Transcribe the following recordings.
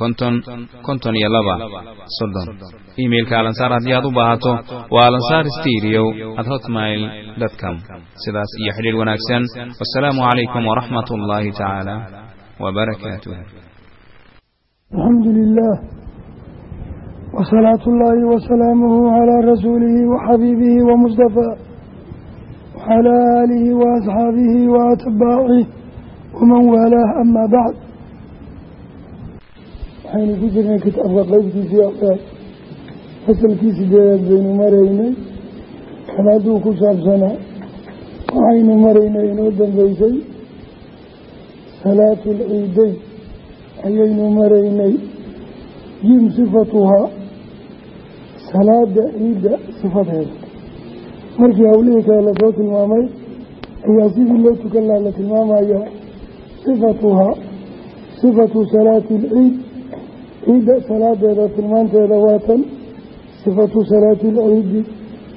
konton konton iyo laba. Soddon. Imailka alansaar haddii aad u baahato waa alansaar stereo at hotmail com. Sidaas iyo xidhiir wanaagsan. Wasalaamu calaykum waraxmat ullaahi tacaala wabarakaatuh alxamdu lilah wasalaatu ullaahi wasalaamuhu calaa rasuulihi waxabiibihi wamustafaa wacalaa aalihi waasxaabihi waatbaacih waman waalaah amaa bacd waxaynu ku jirnay kitaabka qeybtiisii afraad fasalkii sideedaad baynu maraynay kan hadduu ku saabsanaa. Waxaynu maraynay inoo dambeysay salaatu alciideyn ayaynu maraynay jim sifatuhaa salaada ciidda sifadeeda. Markii hawlihii kale la soo tilmaamay ayaa sidii loo tukan laha la tilmaamaya sifatuhaa sifatu salaati alciid ciidda salaadeeda tilmaanteeda waatan sifatu salaati alciidi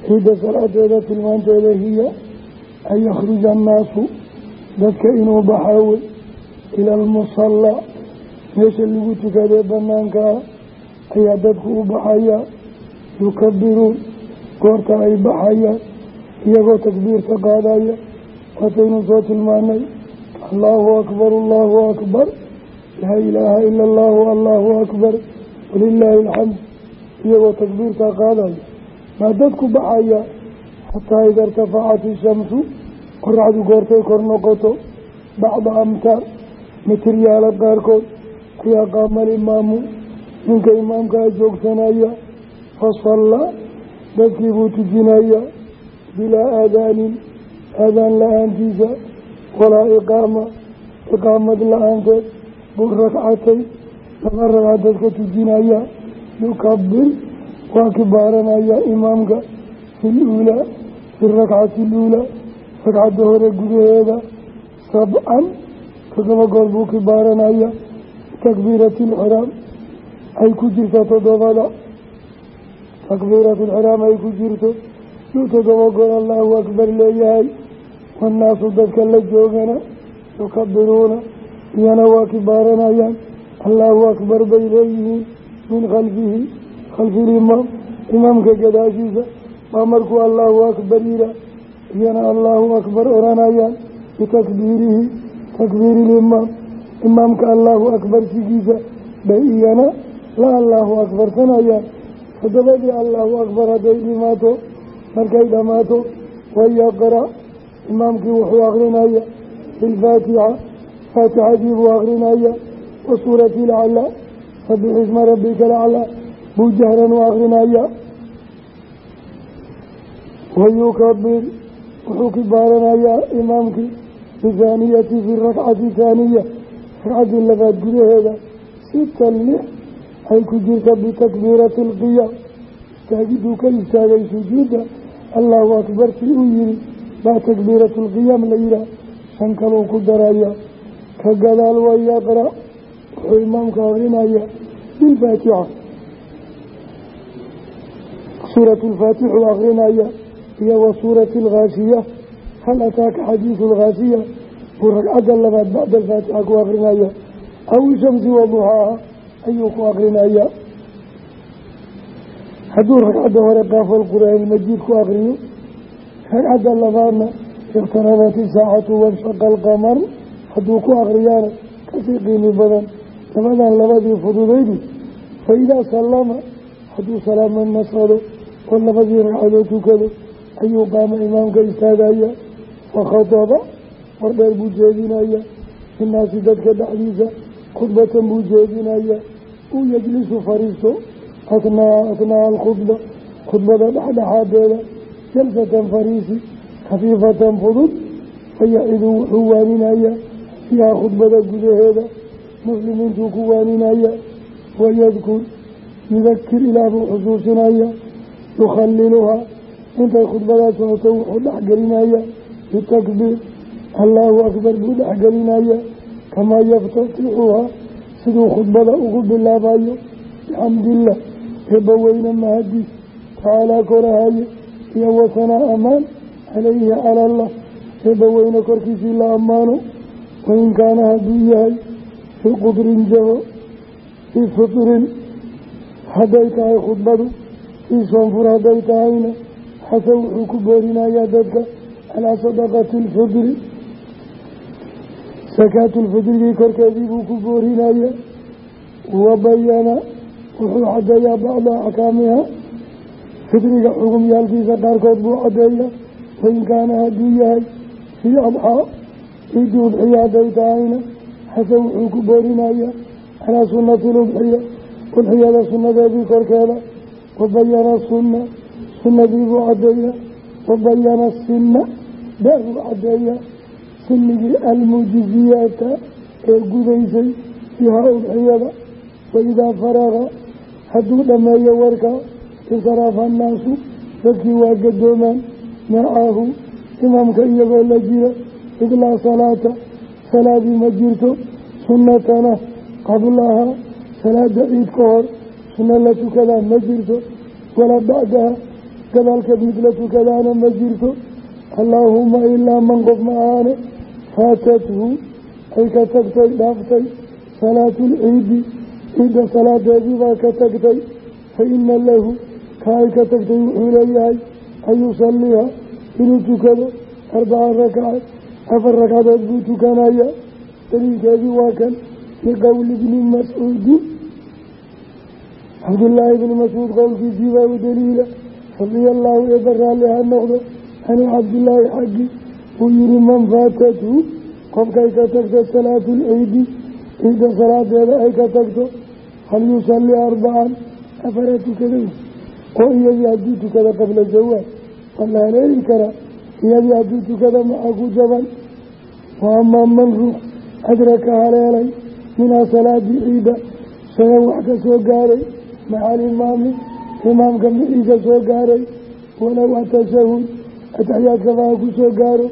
ciidda salaadeeda tilmaanteeda hiya an yakhruja annaasu dadka inuu baxaawe ila almusallaa meesha lagu tukadee banaanka ah ayaa dadku u baxayaa yukabiruun goorta ay baxayaan iyagoo takbiirta qaadaya. Waataynu soo tilmaanay allaahu akbar allaahu akbar laa ilaaha ila allaahu allaahu akbar walilaahi alxamd iyagoo takbiirtaa qaadaya maa dadku baxaya xataa ida irtafacat ishamsu qoraxdu goortay kor noqoto bacda amtaar mitiryaala qaarkood ayaa qaama alimaamu ninka imaamkaa joogsanaya fasallaa dadkii buu tujinaya bilaa aadaanin aadaan la'aantiisa walaa iqaama iqaamad la'aanteed buu ragcatay laba ragca dadka tujinaya yukabir waa kibaaranaya imaamka fi luulaa fi rakcati luulaa ragcadda hore gudaheeda sabcan todoba goor buu kibaaranaya takbiirati alxiraam ay ku jirto toddobada takbiiratu alxiraam ay ku jirto yuu todoba goor allahu akbar leeyahay wannaasu dadka la joogana yukabiruuna iyana waa kibaaranayaan allahu akbar bay leeyihiin min khalfihi khalfi limaam imaamka gadaashiisa waa markuu allahu akbar yihaa iyana allahu akbar oranayaan bitakbiirihi takbiiri limaam imaamka allahu akbar sigiisa bay iyana la allahu akbarsanayaan toddobadii allahu akbar hadday dhimaato markay dhammaato wayaqra imaamkii wuxuu akrinaya bilfaatixa faatixadii buu akrinaya wa suurati ilcalaa sabix isma rabbika alaclaa buu jahran u akrinaya wayukabir wuxuu kibaaranayaa imaamkii bihaaniyati fi rakcati haaniya ragcaddii labaad gudaheeda. Sitan lix. Ay ku jirta bitakbiirati alqiyaam istaagiduu ka istaagay sujuudda. Allahu akbartii uu yihi baa takbiiratu lqiyaam la yihaah shan kaluu ku daraya ka gadaal wayaqra wuxuu imaamka akrinaya bilfaatixa. Suuratu lfaatixuu akrinaya iyo wa suurati alkhaashiya hal ataaka xadiidu alkhaashiya buu ragcadda labaad bacda alfaatixa ku akrinaya aw shamsi waduxaaha ayuu ku akrinaya hadduu ragcadda hore qaafal qur'aan majiid ku akriyo ragcadda labaadna iqtarabat isaacatu wanshaqa alqamar hadduu ku akriyaana ka sii qiimi badan labadan labadii fududaydu fa idaa sallama hadduu salaama nasado oo labadii ragcadood tukado ayuu qaama imaamka istaagaya. Wakhataba war dheer buu jeedinaya. Innaasi dadka dhexdiisa khudbatan buu jeedinaya. Uu yejlisu fariisto atnaa atnaa'a alkhudba khudbada dhexdhexaadeeda jalsatan fariisi khafiifatan fudud fayacidu wuxuu waaninaya fiiha khudbada gudaheeda muslimiintuu ku waaninaya wayadkur yudakir ilaah buu xusuusinaya yukhaliluhaa intay khudbadaa socoto wuxuu dhexgelinaya bitakbiir allaahu akbar buu dhexgelinaya kamaa yaftatixuhaa siduu khudbada ugu bilaabayo bixamdiillah eebbaweyne mahadiis tacaalaa korahaye iyo wasanaa ammaan calayhi cala allah eebbaweyne korkiisii la ammaano wain kaana hadduu yahay fii qudrin jaho fii fitrin hadday tahay khudbadu fii soonfur hadday tahayna xase wuxuu ku boorinayaa dadka calaa sadaqati alfidri sakaatulfidrigii korkeedii buu ku boorinayaa. Wabayana wuxuu caddeeyaa bacda axkaamiha. Fidriga xugumyaalkiisa qaarkood buu caddeeyaa. Wain kaana hadduu yahay fii adxaa ciiddi udxiya hadday tahayna xase wuxuu ku boorinayaa calaa sunnati ludxiya udxiyada sunnadeedii korkeeda wabayana sunna sunnadii buu caddeeyaa wabayana sinna beer buu caddeeyaa sinigii almujiziyaata ee gudaysay fiihaa udxiyada waidaa faraqa hadduu dhammeeyo warka insarafa annaasu dadkii waa gadoomaan macahu imaamka iyagoo la jira id laa salaata salaadii ma jirto sunnatana qablaha salaada ciid ka hor sunno la tukadaa ma jirto walaa bacdaha gadaalkeed mid la tukadaana ma jirto. Allaahuma ilaa man qof ma ahaane faatathu ay ka tagtay dhaaftay salaatulciidi ciidda salaadeedii baa ka tagtay. Fa ina lahu ka ay ka tagtay wuxuu leeyahay an yusaliha inuu tukado arbaca rakacaad afar ragcadood buu tukanaya daliilkeedii waa kan liqowli bni mascuudin cabdullaahi bni mascuud qowlkiisii baa u daliila radia allaahu eeba raalli ha noqdo canhu cabdillaahi xaggi uu yihi man faatathu qofkay ka tagto salaatu lciidi ciidda salaadeeda ay ka tagto hal yusalli arbacan afara tukaday oo iyadii hadduu tukado qabla zawaal waa la haleeli karaa iyadii hadduu tukado maxaa ku jaban wa amaa man ruux adraka haleelay minhaa salaadii ciidda sagan wax ka soo gaaray maca alimaami imaamka mixii ka soo gaaray walow atashahud ataxiyaadkaba ha ku soo gaaro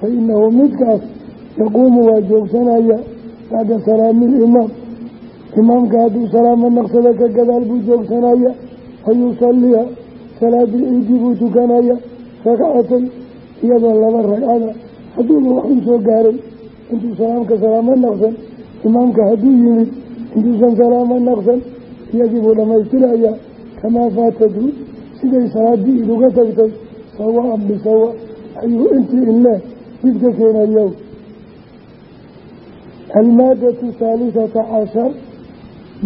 fa inahu midkaas yaquumu waa joogsanaya bacda salaami ilimaam imaamka hadduu salaama naqsada ka gadaal buu joogsanaya fa yusaliha salaadii ciidii buu tukanaya ragcatay iyadoo laba ragcada hadduuba wax u soo gaaray intuu salaamka salaamo naqsan imaamka hadduu yimid intuusan salaamo naqsan iyagii buu dhammaystirayaa kamaa faatadhu siday salaadii iduga tagtay sawaan bisawa ayuu intii inle dib ka keenayow. Almaadatu haalisata cashar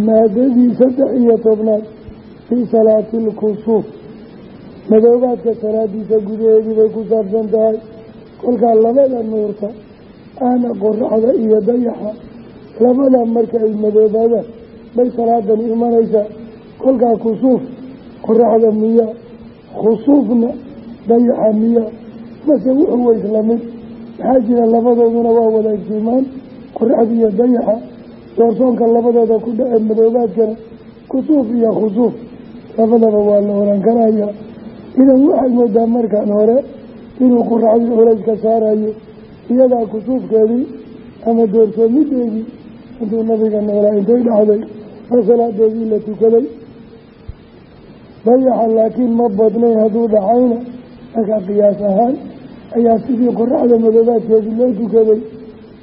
maadadii saddex iyo tobnaad fii salaati lkusuuf madoobaadka salaadiisa gudaheedii bay ku saabsan tahay kolkaa labada nuurta ahna qoraxda iyo dayaxa labada marka ay madoobaadaan bay salaadani imanaysaa kolkaa kusuuf qoraxda miya khusuufna dayaxa miya. Mase wuxuu wa islamid maxaa jira labadooduna waa wada iftiimaan qoraxda iyo dayaxa. Doorsoonka labadooda ku dhace madoobaadkana kusuuf iyo khusuuf. Labadaba waa la oran karaya idan waxaad moodaa markaan hore inuu qoraxdii culayska saarayo iyadaa kusuufkeedii ama doorsoomideedii intuu nabiga noolaa intay dhacday oo salaadeedii la tukaday. Dayaxa laakiin ma badnayn hadduu dhacayna. Markaa qiyaas ahaan ayaa sidii qoraxda madoobaadkeedii loo tukaday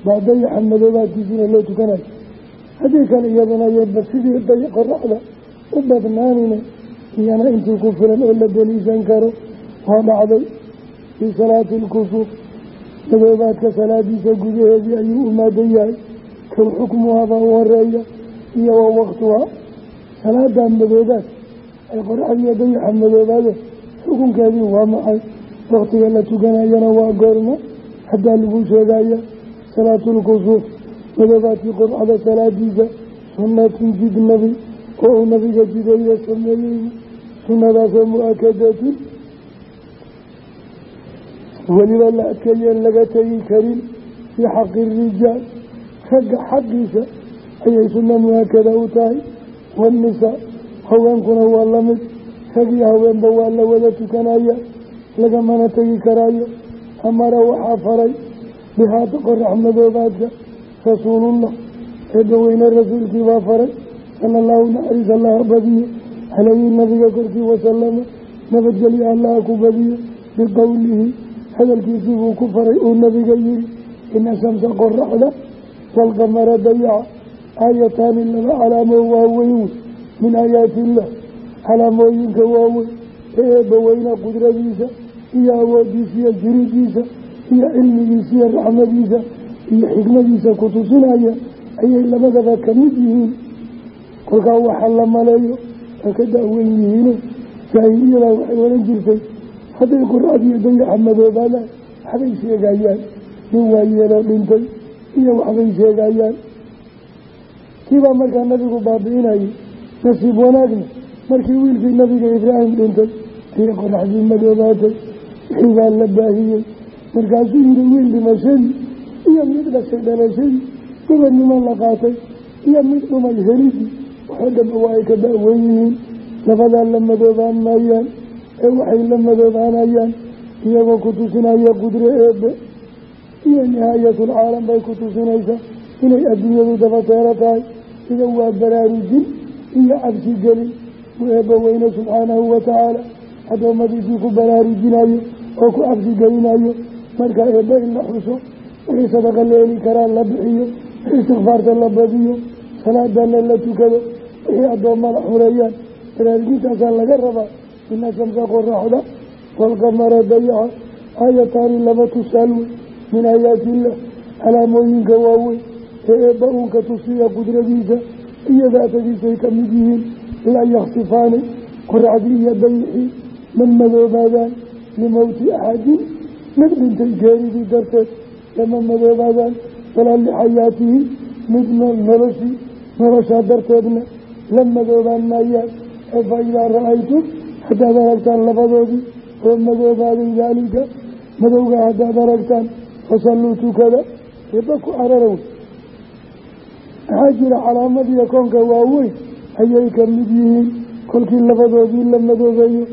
baa dayaxa madoobaadkiisiina loo tukanayo. Haddii kale iyaduna yaba sidii qoraxda u badnaanina iyana intii ku filan oo la daliishan karo waa dhacday fii salaati alkusuuf madoobaadka salaadiisa gudaheedii ayuu u maadan yahay kow xukmuhaabaa u horreeya iyo wa waqtuhaa salaadan madoobaad ay qorxadiiyo dayaxa madoobaadeen xukunkeedii waa maxay waktiga la tukanayana waa goormo haddaa lagu sheegaya salaatulkusuuf madoobaadkii qorxada salaadiisa sunatun jid nabi oo uu nabiga jideeyo sameeyey sunnadaasoo mu'akadatun weliba la adkeeyeen laga tegi karin fii xaqi rijaal. Ragga xaqiisa ayay sunna mu'akada u tahay. Waannisaa haweenkuna waa la mid rag iyo haweenba waa la wada tukanaya lagamana tegi karaayo. Amara waxaa faray bihaata qorax madoobaadka rasuulullah eebbaweyne rasuulkii baa faray sala allahu naxariis allaha badiyo calayhi nabiga korkii wasalama nabadgelyo allaha ku badiyo biqowlihi hadalkiisii buu ku faray uu nabiga yihi ina shamsa qoraxda waalqamara dayaca aayataani laba calaamoo waaweyn wey min aayaati illah calaamooyinka waaweyn ee eebbaweyne qudradiisa iyo awoodiisa iyo jiridiisa iyo cilmigiisa iyo raxmadiisa iyo xikmadiisa ku tusinaya ayay labadaba ka mid yihiin. Kolkaa waxaa la maleeyo waa ka daaweyn yihiino jaahiliyadaa waxay oran jirtay hadday qoraxdiiyo dayaxa madoobaadaan waxbay sheegayaan. Nin waayeeloo dhintay iyo waxbay sheegayaan. Kiibaa markaa nabigu baabi'inayay nasiib wanaagna markii wiilkii nabiga ibraahim dhintay ayay qoraxdii madoobaatay wixii baa la baahiyey. Markaasuu yihi wiil dhimashadii iyo mid dhashay dhalashadii gobannimo la qaatay iyo mid dhumay helidii waxoo dhanba waa ay ka daaweyn yihiin. Labadaa la madoobaan maayaan ee waxay la madoobaanayaan iyagoo ku tusinaya qudro eebe iyo nihaayatulcaalam bay ku tusinaysaa inay adduunyadu dabateero tahay. Ida waa baraarujin iyo cabsi gelin. U eebba weyne subxaanahu watacaala addoommadiisii ku baraarujinayo oo ku cabsi gelinayo marka eebbe in la xuso wixii sadaqa la heli karaa la bixiyo wixii istikfaarta la badiyo salaadana la tukado wixii addoommada xureeyaan baraarujintaasaa laga rabaa ina shamsa qoraxda waalqamara dayaca aayataani laba tusaal wey min aayaatiillah calaamooyinka waaweyn ee eebba uunka tusiya qudradiisa iyo daatadiisay ka mid yihiin laa yaksifaani qoraxdii iyo dayixii ma madoobaadaan limowti axadin mid dhintay geeridii darteed lama madoobaadaan walaa lixayaatihi mid noloshii noloshaa darteedna la madoobaan maayaan ee fa idaa ra'aytum haddaad aragtaan labadoodii oo madoobaaday daalika madowga haddaad aragtaan fasalluu tukada eebba ku cararow maxaa jira calaamadiiyo koonka waaweyn ayay ka mid yihiin. Kolkii labadoodii la madoobeeyo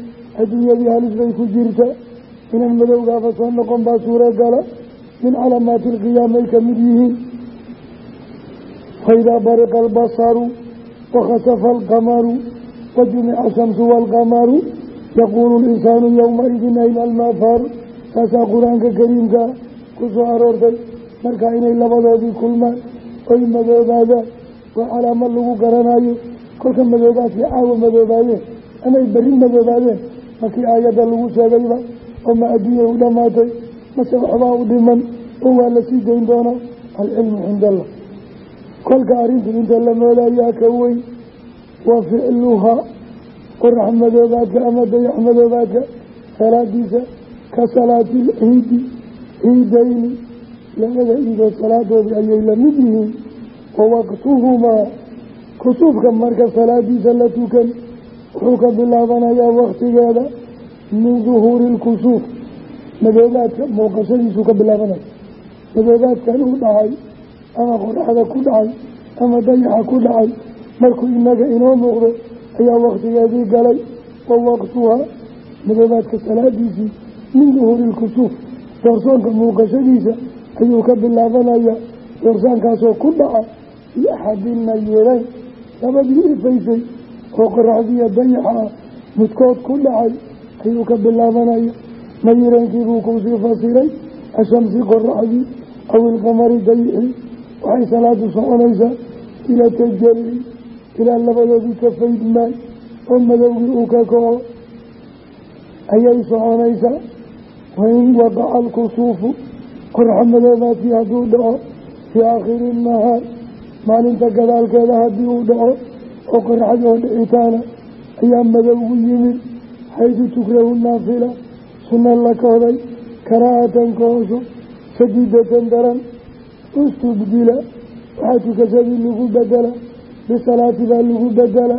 adduunyadii halis bay ku jirta. Inan madowgaaba soo noqon baa suurogala min calaamaati alqiyaamay ka mid yihiin. Faidaa bariqa albasaru wakhasafa alqamaru wajumica ashamsu waalqamaru yaquulu linsaanu yowmaidin ayna almaafaru taasaa qur'aanka kariimkaa ku soo aroortay markaa inay labadoodii kulmaan oy madoobaadaan waa calaamad lagu garanayo kolka madoobaadkii caawa madoobaayeen amay berri madoobaadeen markii aayadda lagu sheegayba oo ma adduunya u dhammaatay mase waxbaa u dhiman oo waa la sii dayn doonaa alcilmu cinda allah kolka arrintu inta la moodayaa ka weyn wa ficluhaa qorax madoobaadka ama dayax madoobaadka salaadiisa ka salaati lciidi ciidayni. Labada iidood salaadoodii ayay la mid yihiin. Wa waqtuhumaa kusuufka marka salaadiisa la tukan wuxuu ka bilaabanayaa waktigeeda min duhuuri lkusuuf madoobaadka muuqashadiisuu ka bilaabanaya madoobaadkan uu dhacay ama qoraxda ku dhacay ama dayaxa ku dhacay markuu inaga inoo muuqdo ayaa waktigeedii galay. Wa waqtuhaa madoobaadka salaadiisii min duhuuri lkusuuf doorsoonka muuqashadiisa ayuu ka bilaabanayaa. Doorsaankaasoo ku dhaca iyo axadina yeelayn labadii ifaysay oo qoraxdiiyo dayaxa ah midkood ku dhacay ayuu ka bilaabanaya mayiraankiibuu kuusii fasiray ashamsi qoraxdii aw ilqamari dayixi waxay salaadu soconaysaa ila tajalli ilaa labadoodii ka faydmaan oo madowgii uu ka kaco ayay soconaysaa wain waqaca alkusuufu qorxa madoobaadkii hadduu dhaco fii aakhiri nahaar maalinta gadaalkeeda haddii uu dhaco oo qorxad oo dhicitaana ayaa madowgu yimid. Xaydu tukrahu naafila sunna la kohday karaahatan kahosho sadiidatan daran ustubdila waxaa tukasadii lagu bedela bisalaati baa lagu bedela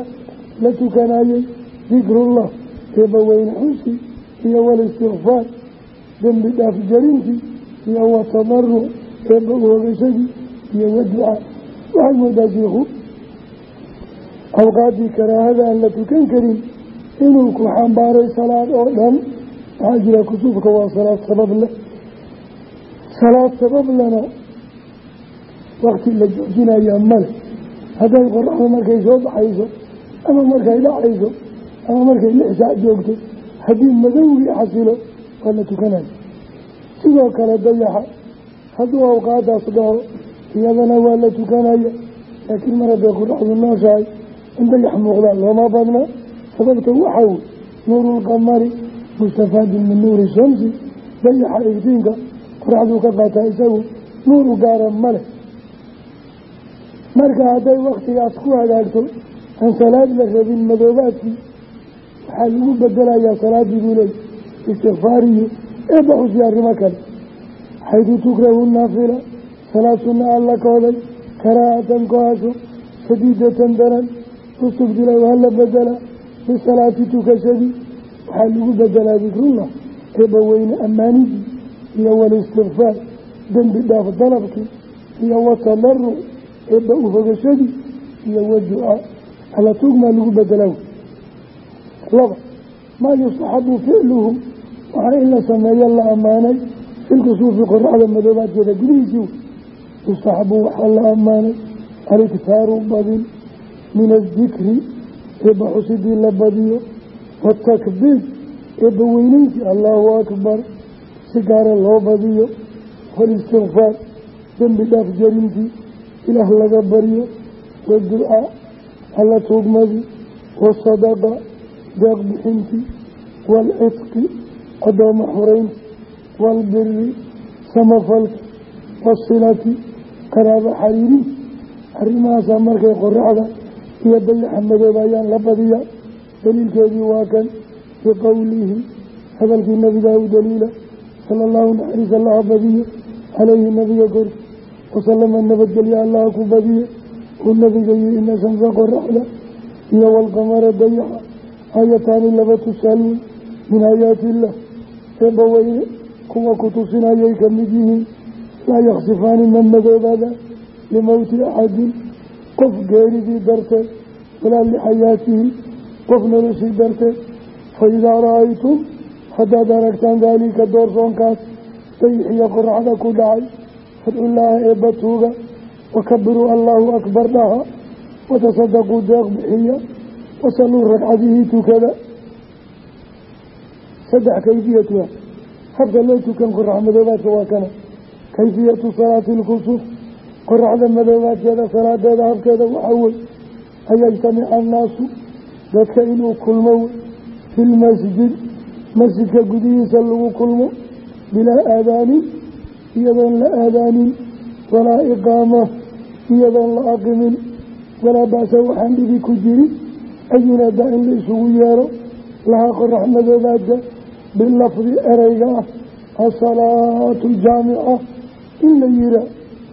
la tukanayay dikrullah eebbaweyne xusi iyo walistikfaar dembi dhaaf jarintii iyo watadaruc eebba uhogashadii iyo waducaa waxaad moodaa shiikhu awqaaddii karaahada aan la tukan karin inuu ku xambaaray salaad oo dhan waxaa jira kusuufka waa salaad sabab leh. Salaad sabab lena wakti la joojinayaa male hadday qoraxda markay soo baxayso ama markay dhacayso ama markay lix saac joogto haddii madowgii xasilo waa la tukanayo. Sidoo kale dayaxa hadduu awqaadaas dhaco iyadana waa la tukanaya laakiin mar hadday qoraxdu nooshahay in dayax muuqdaa looma badna. Sababta waxaa wey nuurulqamari mustafaadun min nuuri shamsi dayaxa iftiinka qoraxduu ka qaataa isagu nuur u gaara ma leh marka hadday waktigaas ku hagaagto aan salaad la rabin madoobaadkii waxaa lagu bedelayaa salaadii buu leey istikfaariyo eebba xusi arrimo kale. Xaydu tukrahu naafila salaad sunna alla kooday karaahatan kohasho sadiidatan daran ustubdila waa la bedela. Bisalaati tukashadii waxaa lagu bedelaa dikrullah eebba weyne ammaanidii iyo walistikfaar dembi dhaaf dalabkii iyo watadaruc eebba uhogashadii iyo waducaa alla tuugmaa lagu bedelaa laba maa yustaxabu ficluhu waxaa in la sameeyo la ammaanay filkusuufi qoraxda madoobaadkeeda gudihiisii yustaxabu waxaa la ammaanay aliktaaru badin min adikri eebba xusidii la badiyo waatakbiir eebba weyneyntii allaahu akbar si gaara loo badiyo walistikfaar dembi dhaaf jarintii ilaah laga baryo waducaa alla tuugmadii wasadaqa deeq bixintii waalcidqi addooma xoreynti waalbiri samafalki waasilati qaraabo xariirinti arrimahaasaa markay qoraxda iyo dayaxa madoobayaan la badiya daliilkeedii waa kan biqowlihi hadalkii nabigaa u daliila sala allahu naxariis allaha badiye caleyhi nabiga korki wasalama nabadgelya allaha ku badiye uu nabiga yihi ina shamsa qoraxda iyo walqamara dayaxa aayataani laba tusaalweyn min aayaati illah eebba weyne kuwa ku tusinayay ka mid yihiin laa yaksifaani ma madoobaada limowti axadin qof geeridii darteed walaa lixayaatihi qof noloshii darteed fa idaa ra'aytum haddaad aragtaan daalika doorsoonkaas dayixiyo qoraxda ku dhacay fadcullaaha eebba tuuga wakabiruu allaahu akbar dhaha watasadaquu deeq bixiya wasaluu ragcadihii tukada saddex kayfiyatuha habka loo tukan qorax madoobaadka waa kana kayfiyatu salaati ilkusuuf qoraxda madoobaadkeeda salaadeeda habkeeda waxaa wey an yajtamica annaasu dadka inuu kulmo wey fi lmasjid masjidka gudihiisa lagu kulmo bilaa aadaanin iyadoon la aadaanin walaa iqaama iyadoon la aqimin. Walaa ba'sa waxaan dhibi ku jirin ayunada in la isugu yeero. Lahaa qorax madoobaadka bilafdi ereyga ah asalaatu aljaamica in la yira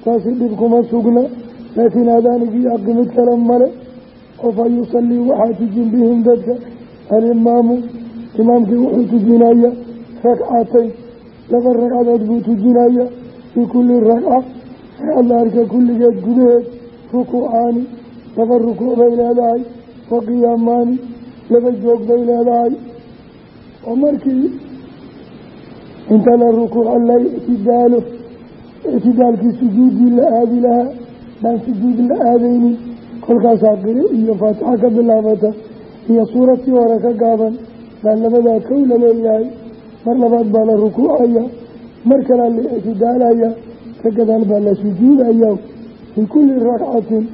taasi dhib kuma sugna laakiin aadaanigii aqimid kale male. Oo fa yusallii waxaa tujin bihim dadka. Alimaamu imaamkii wuxuu tujinaya ragcatayn laba ragcadood buu tujinaya fii kulli ragca ragcad la arka kulligeed gudaheed rukuucaani laba rukuuc bay leedahay wa qiyaamaani laba joog bay leedahay. Oo markii inta la rukuuco la ictidaalo ictidaalkii sujuuddii la aadi lahaa baan sujuud la aadaynin kolkaasaa qire iyo faatixa ka bilaabata iyo suuradtii hore ka gaaban baa labadaa kow la mar labaad baa la rukuucaya mar kalaa la ictidaalaya ka gadaal baa la sujuudaya. Fii kulli ragcatin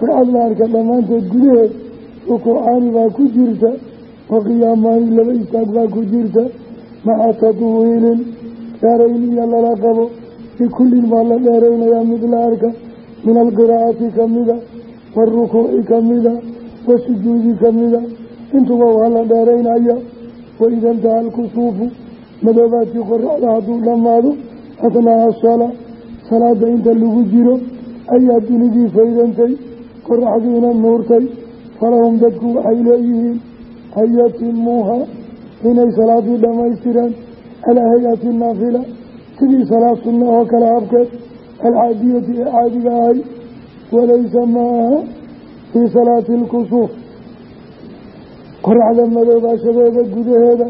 ragcad la arka dhammaanteed gudaheed rukuucaani baa ku jirta wa qiyaamaani laba istaag baa ku jirta. Maca tatwiilin dheerayn iyo lala qabo. Bikullin baa la dheeraynayaa mid la arka. Min alqiraa'ati kamida waarukuuci kamida wasujuudi kamida intuba waa la dheeraynaya. Waida intaha alkusuufu madoobaadkii qoraxda hadduu dhammaado athnaa'a asalaa salaada inta lagu jiro ayaa dunidii faydantay qoraxdiina nuurtay falahum dadku waxay leeyihiin an yatimuuha inay salaadii dhammaystiraan calaa hay'ati naafila sidii salaad sunna oo kale habkeed alcaadiyati ee caadiga ahay walaysa maaha fii salaati alkusuuf qoraxda madoobaashadeeda gudaheeda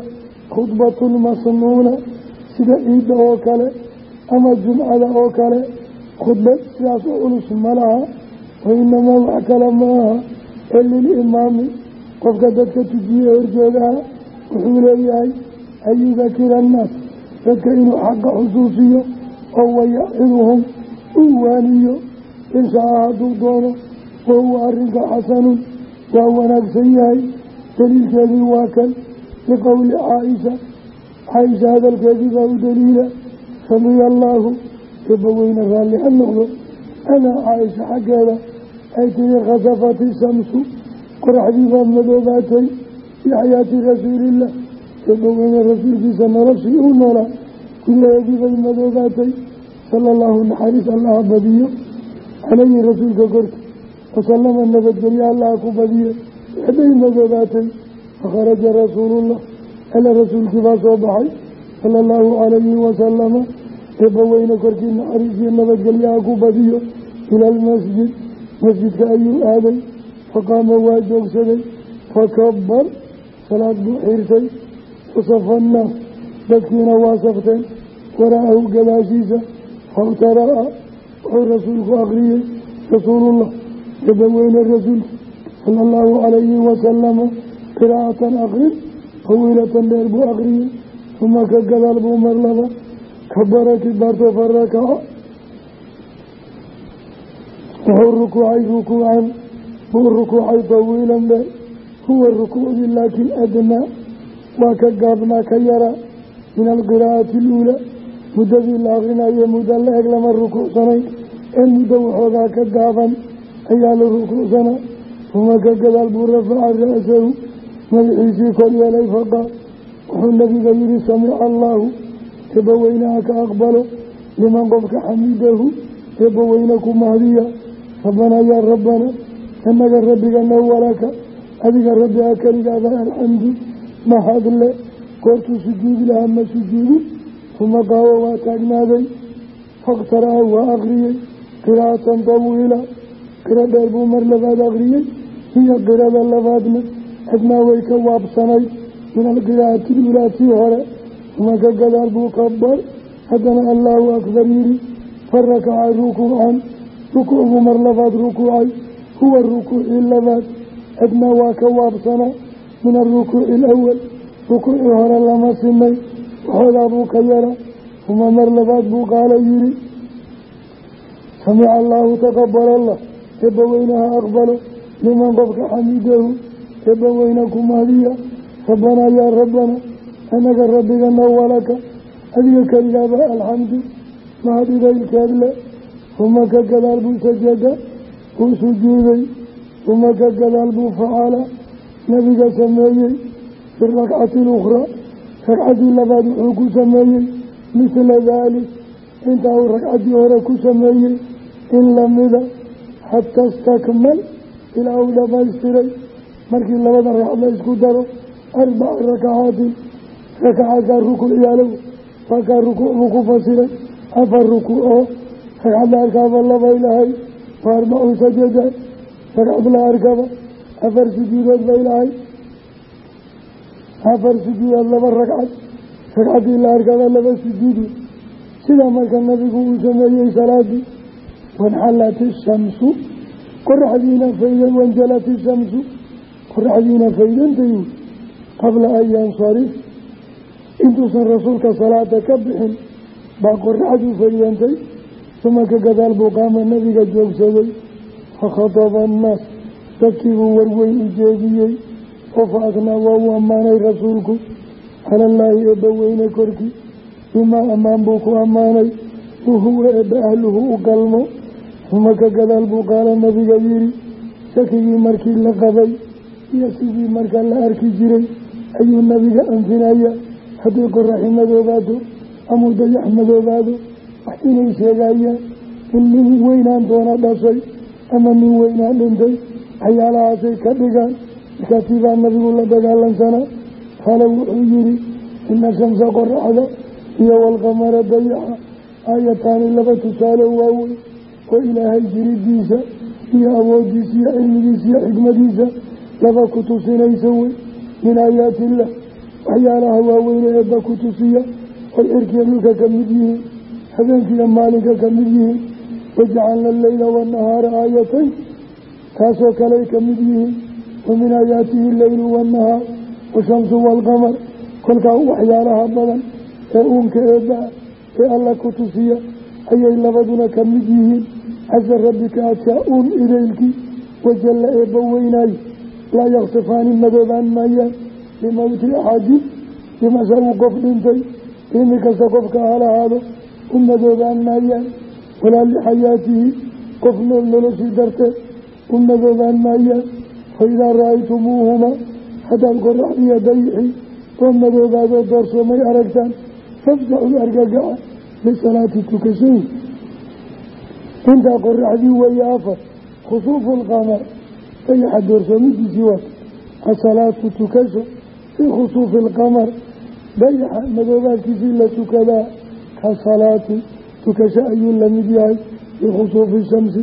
khudbatun masnuuna sida ciidda oo kale ama jumcada oo kale. Khudbad sidaas oo culus ma laha wainamaa wax kale ma aha ee lilimaami qofka dadka tujiye horjoogaha wuxuu leeyahay an yudakira annaas dadka inuu xaqa xusuusiyo oo wayaciduhum uu waaniyo. Inshaa hadduu doono wahuwa arrinka xasanun waa wanaagsan yahay. Daliilkeedii waa kan liqowli caaisha caaisha hadalkeedii baa u daliila radiya allaahu eebbaweyne raalli ha noqdo anaa caaisha xaggeeda ay tihi khasafati shamsu qoraxdii baa madoobaatay fii xayaati rasuuliillah eebbaweyne rasuulkiisa noloshii uu noolaa gudaheedii bay madoobaatay sala allahu naxariis allaha badiyo calayhi rasuulka korki wasalama nabadgelyo allaha ku badiye waxbay madoobaatay fakharaja rasuulullah alla rasuulkii baa soo baxay sala allahu calayhi wasalama eebbaweyne korkii naxariisiyo nabadgelyaha ku badiyo ila almasjid masjidka ayuu aaday faqaama waa joogsaday fakabar salaad buu xirtay fasafa annaas dadkiina waa safteen waraahu gadaashiisa fawtara'a wuxuu rasuulku akhriyey rasuulullah eebbaweyne rasuulka sala allahu calayhi wasalama qiraa'atan akrin tawiilatan dheer buu akhriyey uma ka gadaal buu mar laba kabara kibaarto farakaca wuxuu rukuucay rukuucan buu rukuucay tawiilan dheer huwa rukuucdii laakiin adnaa waa ka gaabnaa ka yaraa min alqiraa'ati aluulaa muddadii la akrinayo muddo la eg lama rukuucsanayn ee muddo waxoogaa ka gaaban ayaa la rukuucsanaa uma ka gadaal buu rafaca ra-sahu madaxiisii kor yeelay faqaal wuxuu nabiga yihi samica allaahu eebbaweynaha ka aqbalo. Liman qofka xamidahu eebbaweyne ku mahdiya rabbanaa yaa rabbana inaga rabbigana walaka adiga rabbiga keligaada alxamdu mahadle goortuu sujuudi lahaa ma sujuudin uma qaawo waa taagnaaday. Fakhtara'a waa akhriyey qiraa'atan tawiila qiro dheer buu mar labaad akhriyey hiyo qirada labaadna adnaa way ka waabsanayd min alqiraa'ati ilulaatii hore uma ka gadaal buu kabar haddana allaahu akbar yidhi farakaca rukuucan rukuucbuu mar labaad rukuucay huwa rukuucii labaad. Adnaa waa ka waabsanaa min alrukuuci alawal rukuucii hore lama simay waxoogaa buu ka yara uma mar labaad buu qaala yidhi. Samica allaahu taqabal aqbalo liman qofka xamidahu eebbaweyne ku mahdiya rabbanaa yaa rabbana anaga rabbigana walaka adiga keligaaba alxamdu. Mahad idaylkeed le uma ka gadaal buu sajada uu sujuuday uma ka gadaal buu facala nabiga sameeyey fi rakcati alukhraa ragcaddii labaad wuxuu ku sameeyey mithla daalik intaa uu ragcaddii hore ku sameeyey in lamida xata istakmal ilaa uu dhamaystiray markii labada ragcad la isku daro arbaca rakacaatin. Rakacaadkaa rukuuc yaalow waa kaa ku fasiray. Afar rukuuc oo ragcad la arkaaba labay lahay wa arbacu sajadaad ragcad la arkaba afar sujuudood bay lahay afar sujuudood laba ragcad. Ragcaddii la arkaba laba sujuudu sidaa marka nabigu uu sameeyey salaadii wanxalat ishamsu qoraxdiina faydan wanjalat ishamsu qoraxdiina faydantayu qabla an yansarif. Intuusan rasuulka salaada ka bixin baa qoraxduu faydantay uma ka gadaal buu qaama nabiga joogsaday. Fakhataba annaas dadkiibuu warweyn u jeediyey. Oo fa aknaa waa uu ammaanay rasuulku. Calallaahi eebba weyne korkii bimaa ammaan buu ku ammaanay. Wahuwa eebba ahluhu u galmo. Uma ka buu qaala nabiga yidhi. Shakigii markii la qabay iyo sidii marka la arki jiray ayuu nabiga anfinaya haddii qoraxi madoobaato amuu dayax madoobaado wax inay sheegayaan in nin weynaan doona dhashay ama nin weynaan dhintay waxyaalahaasay ka dhigaan. Markaatii baa nabigu la dagaalansanaa. Qaala wuxuu yidhi ina shamsa qoraxda iyo walqamara dayaxa. Aayataani laba tusaale waaweyn oo ilaahay jiridiisa iyo awoodiisa iyo cilmigiisa iyo xikmadiisa laba ku tusinaysa wey min aayaatiillah waxyaalaha waaweyne eebba ku tusiya oy cirkiya dhulka ka mid yihiin habeenkiiyo maalinka ka mid yihiin wajacalna alleyla waannahaara aayatayn taasoo kaley ka mid yihiin wa min aayaatihi alleylu waannahaar washamsu waalqamar kolkaa waxyaalaha badan ee uunka eebba ee alla ku tusiya ayay labaduna ka yihiin casa rabbika adkaa uun idaylkii wajalla eebba weynaayo laa yakhtifaani madoobaan maayaan limowti axadin dhimasha uu qof dhintay ilmi kasta qofka halahaado u madoobaan maayaan walaa lixayaatihi qof nool noloshii darteed u madoobaan maayaan fa idaa ra'aytumuuhuma haddaad qoraxdiiyo dayixii oo madoobaadoo doorsoomay aragtaan fafsaxuu argagaxa lisalaati tukashooyin intaa qoraxdii weeye khusuufu lqamar dayaxa doorsoomidiisii waata asalaatu tukasho fii khusuufi alqamar dayaxa madoobaadkiisii la tukadaa ka salaati tukasho ayuu la mid yahay fii khusuufi shamsi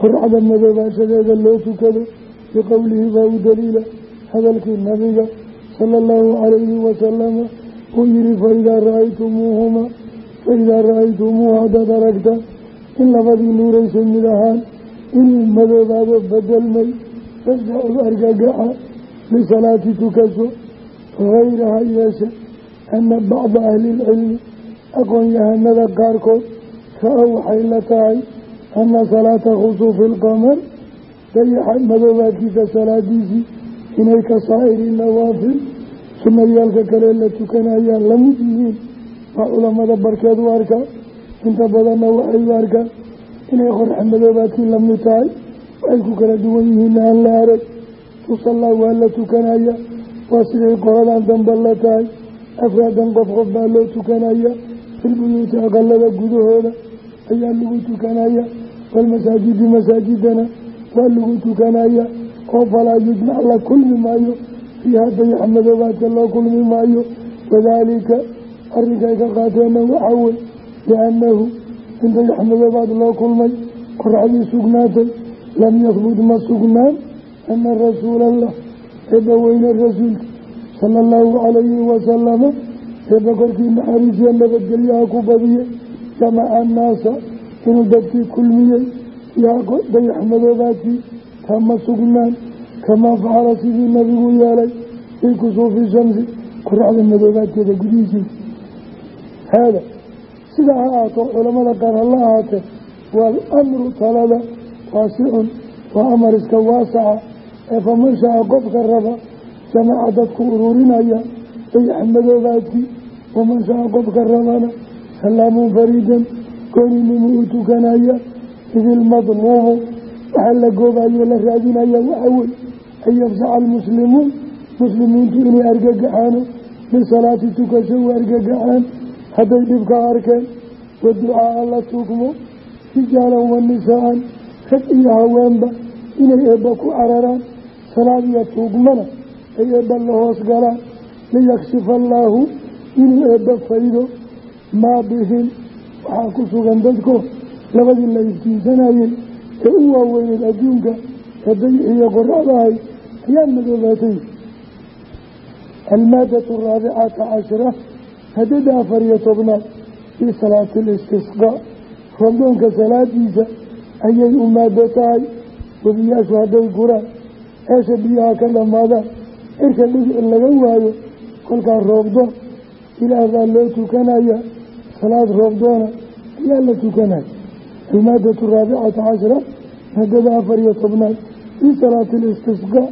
qoraxda madoobaashadeeda loo tukado biqowlihi baa u daliila hadalkii nabiga sala allahu calayhi wasalama uu yihi faidaa ra'aytumuuhuma faidaa ra'aytumuuhu haddaad aragtaan in labadii nuuraysay mid ahaan inuu madoobaado bedelmay fasdacu argagaxa lisalaati tukasho hayraha yeeshe ana bacda ahlilcilmi aqoon-yahanada qaarkood ra'ow waxay la tahay ana salaata khusuufi ilqamar dayaxa madoobaadkiisa salaadiisii inay ka saa'iri nawaafil sunayaalka kale la tukanayaan la mid yihiin waa culamada barkeed u arkaa inta badanna waxay u arkaan inay qorxa madoobaadkii la mid tahay waxay ku kala duwan yihiin aan la arag. Tusallaa waa la tukanaya waa siday qoradan dambe la tahay? Afraadan qof qof baa loo tukanaya filbuyuuti aqalada gudahooda ayaa lagu tukanaya walmasaajidi masaajidana waa lagu tukanaya oo falaa yujmac la kulmi maayo fiiha dayax madoobaadka loo kulmi maayo. Wadaalika arrinkay ka qaateenna waxaa wey liannahu in dayax madoobaad loo kulmay qoraxdii sugnaatay lam yahbut ma sugnaan ana rasuulallah eebba weyne rasuulka sala allahu calayhi wasalama eebba korkii naxariisiya nabadgelyaha ku badiyey jamaca annaasa inuu dadkii kulmiyey dayax madoobaadkii kama sugnaan kamaa facala sidii nabigu yeelay fii kusuufi shamsi qoraxda madoobaadkeeda gudihiisiisa haada sidaa ha ahaato culamada qaar hala ahaatee waalamru talada waasicun waa amar iska waasaca ee faman shaa qofka raba jamaca dadku ururinaya dayax madoobaadkii waman shaa qofka rabana salaamun fariidan gooninimu u tukanaya idilmadluubu waxaa la goobayo la raadinaya waxaa wey an yafsaca almuslimuun muslimiintu inay argagaxaano bisalaati tukasho u argagaxaan hadday dhibka arkeen wa ducaaa la tugmo rijaalan wa nisaa-an rag iyo haweenba inay eebba ku cararaan salaad iyo tuugmana ay eebba la hoos galaan. Liyakshifa allaahu inuu eebba faydo. Maa bihim waxaa ku sugan dadko labadii la iftiinsanayey ee u waaweyneed adduunka ee dayixiyo qoraxdahay ayaa madoobaatay. Almaadatu araabicata cashra hadada afar iyo tobnaad fii salaati listisqaa salaadiisa ayay u maado tahay. Webiyaashu hadday guraan ceesha biyaha ka dhammaadaan cirka dhibic laga waayo kolkaa roobdoon ilaah baa loo tukanaya. Salaad roobdoona ayaa la tukanaya. Almaadatu araabicata cashra maadada afar iyo tobnaad. Fii salaati listisqa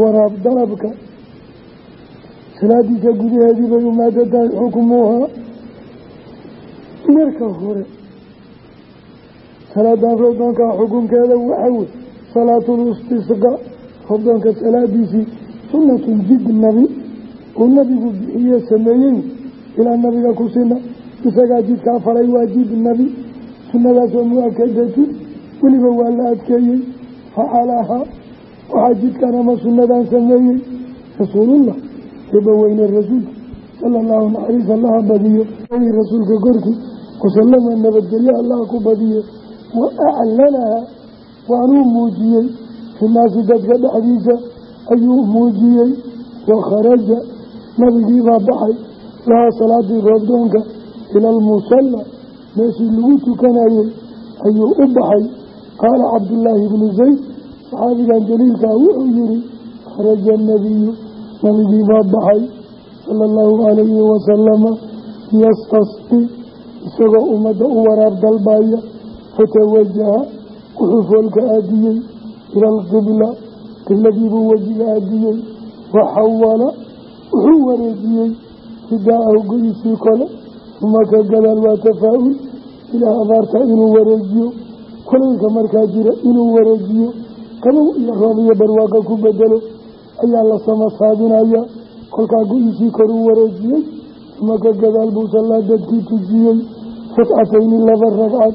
waraab dalabka. Salaadiisa gudaheedii bay umaado tahay xukmuhaa marka hore salaadan roobdoonkaa xukunkeeda waxaa wey salaatulistisqa roobdoonka salaadiisii sunnatun jid nabi uu nabigu bixiye sameeyey ilaa nabiga ku sina isagaa jidkaa falay waa jid nabi sunnadaasoo mu'akadatun weliba waa la adkeeyey facalahaa waxaa jidkan ama sunnadan sameeyey rasuulullah eebaweyne rasuulka sala allahu naxariis allaha badiyo rasuulka korkii wasalama nabadgelyo allaha ku badiye wa aclanaha waanuu muujiyey finaasi dadka dhexdiisa ayuu muujiyey wakharaja nabigiibaa baxay lahaa salaadii roobdoonka ila almusalla meeshii lagu tukanayey ayuu u baxay. Qaala cabdullaahi bnu zayd saxaabigan jaliilkaa wuxuu yihi kharaja anabiyu nabigiibaa baxay sala allahu calayhi wasalama yastasqi isagoo ummadda u waraab dalbaya fatawajaha wuxuu foolka aadiyey. Ila alqibla qibladiibuu wejiga aadiyey. Waxawala wuxuu wareejiyey. Ridaacahu go-isii kole uma ka gadaal waa tafaa-ul ilaah abaarta inuu wareejiyo. Kulaylka markaa jira inuu wareejiyo. Qabow iyo roob iyo barwaaqa ku bedelo ayaa la samasaadinaya kolkaa go-isii koruu wareejiyey. Uma ka gadaal buu sallaa dadkii tujiyey. Ragcatayni laba ragcad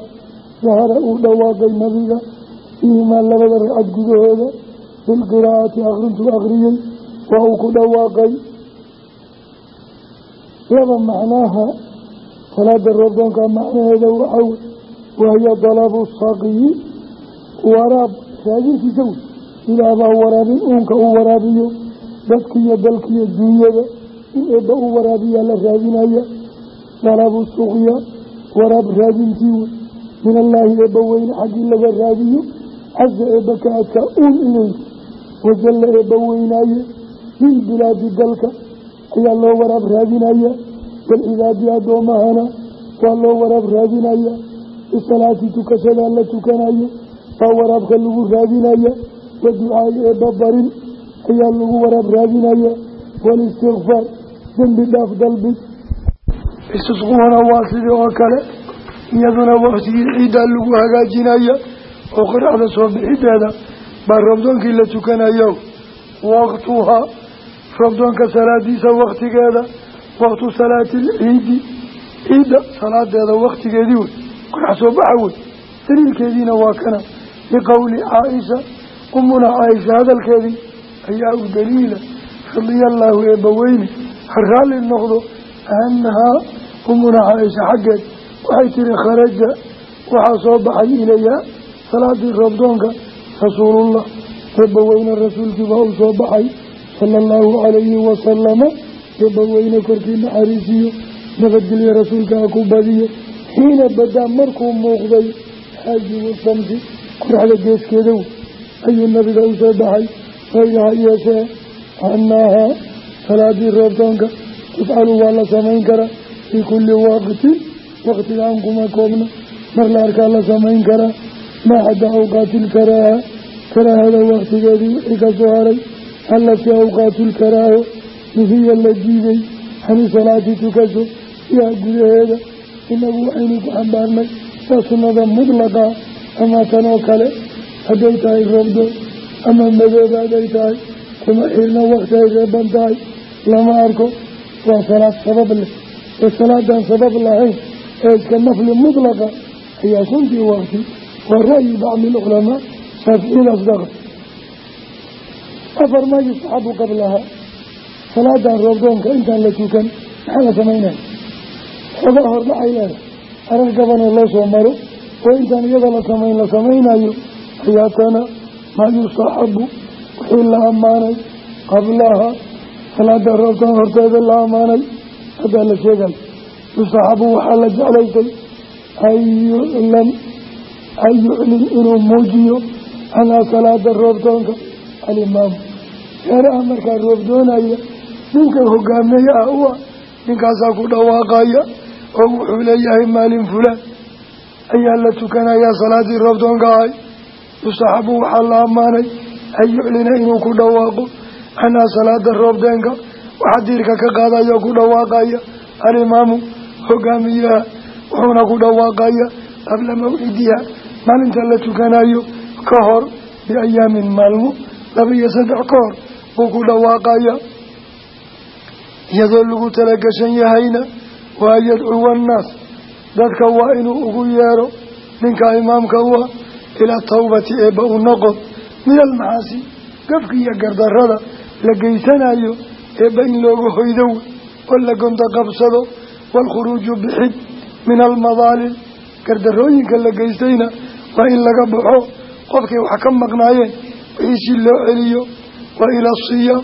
dahara uu dhawaaqay nabiga fiihimaa labada ragcad gudahooda bilqiraa'ati akrintuu akhriyey waa uu ku dhawaaqay. Laba macnaaha salaada roobdoonka macnaheeda waxaw wahiya dalabu saqiyi waraab raadintiisa wey ilaahbaa waraabin uunka uu waraabiyo dadkiiyo dalkiiyo duunyada in eebba u waraabiyaa la raadinaya. Dalabu suqya waraab raadintii wey min allaahi eebba weyne xaggii laga raadiyo casa eebba ka adkaa uun inay wajalla eebba weynaaye bilbilaadi dalka ayaa loo waraab raadinaya. Walcibaadi addoomahana waa loo waraab raadinaya. Bisalaati tukashadaa la tukanayo baa waraabka lagu raadinaya. Wa ducaai eebba barin ayaa lagu waraab raadinaya. Walistikfaar dembi dhaaf dalbid istisquuna waa sidii oo kale iyaduna waktigii ciiddaa lagu hagaajinaya oo qoraxda soo bixideeda baa roobdoonkii la tukanayo. Waqtuhaa roobdoonka salaadiisa waktigeeda waqtu salaati ilciidi ciidda salaadeeda waktigeedii wey qorax soo baxa wey. Daliilkeediina waa kana. Liqowli caaisha umuna caaisha hadalkeedii ayaa u daliila. Radiyallaahu eebbaweyne ha raalli noqdo anhaa umuna caaisha xaggeed waxay tiri kharaja waxaa soo baxay ilayaa salaadii roobdoonka rasuulullah eebbaweyne rasuulkii baa u soo baxay sala allahu calayhi wasalama eebbaweyne korkii naxariisiyo nabadgelyo rasuulka ha ku badiyo xiina badaa markuu muuqday xaajibu shamsi qoraxda geeskeedow ayuu nabiga u soo baxay waylaha yeeshee anaahaa salaadii roobtoonka tufcalu waa la samayn karaa fii kulli waqtin waqtigaan kuma koobna mar la arkaa la samayn karaa maa xadda awqaatilkaraaha karaahada waktigeedii wixii ka soo haray allati awqaatulkaraaho mihiya la diiday hani salaati tukaso yaa gudaheeda inagu waxaynu ku xambaarnay waa sunnada mudlaqa ama tanoo kale hadday tahay roobdoon ama madooba hadday tahay kuma xirna wakti ay reeban tahay. Lama arko waa salaad sabab leh. Ee salaadan sabab lahayn ee iska nafli mudlaqa ayaa kuntii wakti waa ra'yi bacdi lculamaa shaaficiyada asdaqa afar maa yustaxabu qablaha salaadan roobdoonka intaan la tukan maxaa la samaynaya xoogaa hordhacay leedahay arar gabanoo loo soo maro oo intaan iyada la samayn la samaynayo ayaa tana maa yustaxabu wixii la ammaanay qablaha. Salaada yustaxabu waxaa la jeclaysay an yuclam an yuclin inuu muujiyo canhaa salaada roobtoonka alimaamu reeraha markaa roob doonaya ninka hogaameeye ah u ah ninkaasaa ku dhawaaqaya oo wuxuu leeyahay maalin fulaan. Ayaa la tukanayaa salaadii roobtoonka ahay. Yustaxabu waxaa la ammaanay an yuclina inuu ku dhawaaqo canhaa salaada roobdeenka waxaa diirka ka qaadaya oo alimaamu hogaamiyaha wuxuuna ku dhawaaqaya qabla mawcidiha maalinta la tukanayo ka hor biayaamin maalmo laba iyo saddex ka hor buu ku dhawaaqaya. Iyadoo lagu talagashan yahayna waa yadcuwa annaas dadka waa inuu ugu yeero. Ninka imaamka u ah ilaa tawbati eebba u noqon min almacaasi gafka iyo gardarada la geysanayo eebba in looga hoydow oo la waalkhuruuju bixid min almadaalim gardarooyinka la geystayna waa in laga baxo qofkay wax ka maqnaayeen wixiisii loo celiyo waa ila siyaam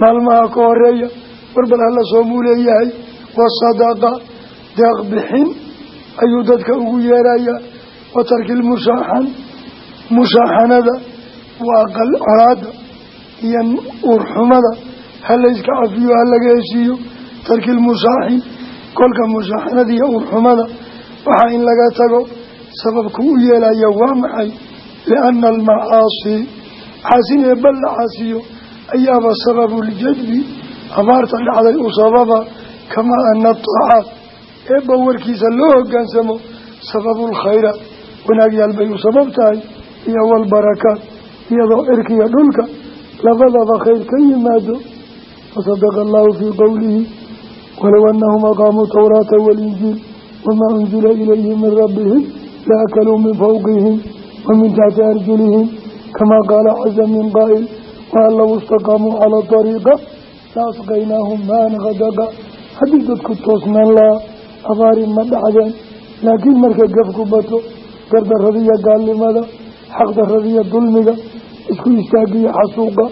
maalmaha ka horreeya warbal hala soomuu leeyahay wasadaqa deeq bixin ayuu dadka ugu yeerayaa wa tarki lmushaaxan mushaaxanada waa colaada iyo uurxumada ha layska cafiyo ha heshiiyo tarki lmushaaxin kolka mushaaxanada iyo uurxumada waxaa in laga tago sababku u yeelaya waa maxay? Liana almacaasi xaasin eebba la caasiyo ayaaba sababuljadbi abaarta dhacday u sababa kamaa ana ataacaat eebba warkiisa loo hogaansamo sababulkhayraat wanaagyaal bay u sabab tahay iyo walbarakaat iyadoo cirkiya dhulka labadaba khayr ka yimaado. Wasadaqa allahu fii qowlihi walow anahum aqaamuu tawraata waalinjiil wamaa unzila ilayhim min rabbihim laakaluu min fawqihim wa min taxti arjulihim kamaa qaala caza min qaa'il waan low istaqaamuu calaa ariiqa la asqaynaahum maan hadaqa haddii dadku toosnaan lahaa abaari ma dhacdeen laakiin marka gafku bato gardarradiyo gaalnimada xaqdarradiyo dulmiga isku istaagiyo xasuuqa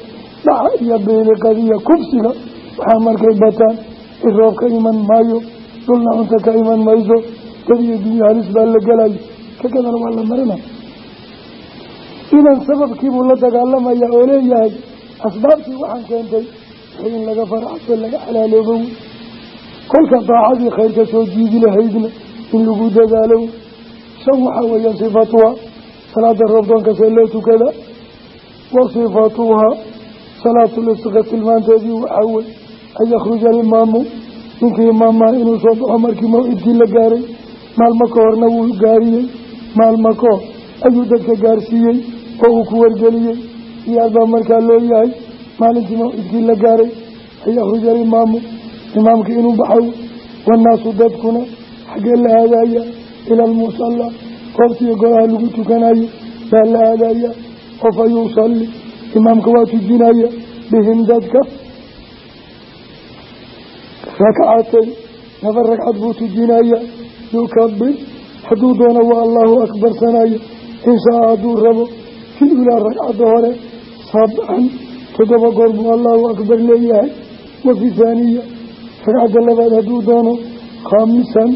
dhaca iyo beeliqadiyo kufsiga waxaa markay bataan in roob ka iman maayo dhulna cunto ka iman mayso dad iyo dunyo halis baa la gelayo ka gadan waa la marinaya idan sababkiibuu la dagaalamaya oo leeyahay asbaabtii waxaan keentay wixii in laga faracso laga xalaaloobo kolka daacadii khayrka soo jiidi lahaydna in lagu dadaalo shan waxaa weeya sifatuha salaada roobdoonka see loo tukada. Sifatuhaa wey an yakhruja alimaamu ninkii imaamaha inuu soo baxo markii mawcidkii la gaaray maalmo ka horna wuu gaariyey. Maalmo ka hor ayuu dadka gaarsiiyey oo uu ku wargeliyey. Iyaal baa markaa loo yahay maalintii mawcidkii la gaaray an yakhruja alimaamu imaamkii inuu baxow wannaasu dadkuna xaggee la aadaya ila almusalla. Goobtiiyo golaha lagu tukanayo baa la aadaya oo fa yusalli imaamka waa tujinaya bihim dadka rakcatay laba ragcad buu tujinaya yukabir hadduu doono waa allahu akbar sanaya inshaa hadduu rabo fi ulaa ragcadda hore sabcan toddoba goor buu allahu akbar leeyahay. Wa fi haaniya ragcadda labaad hadduu doono khaamisan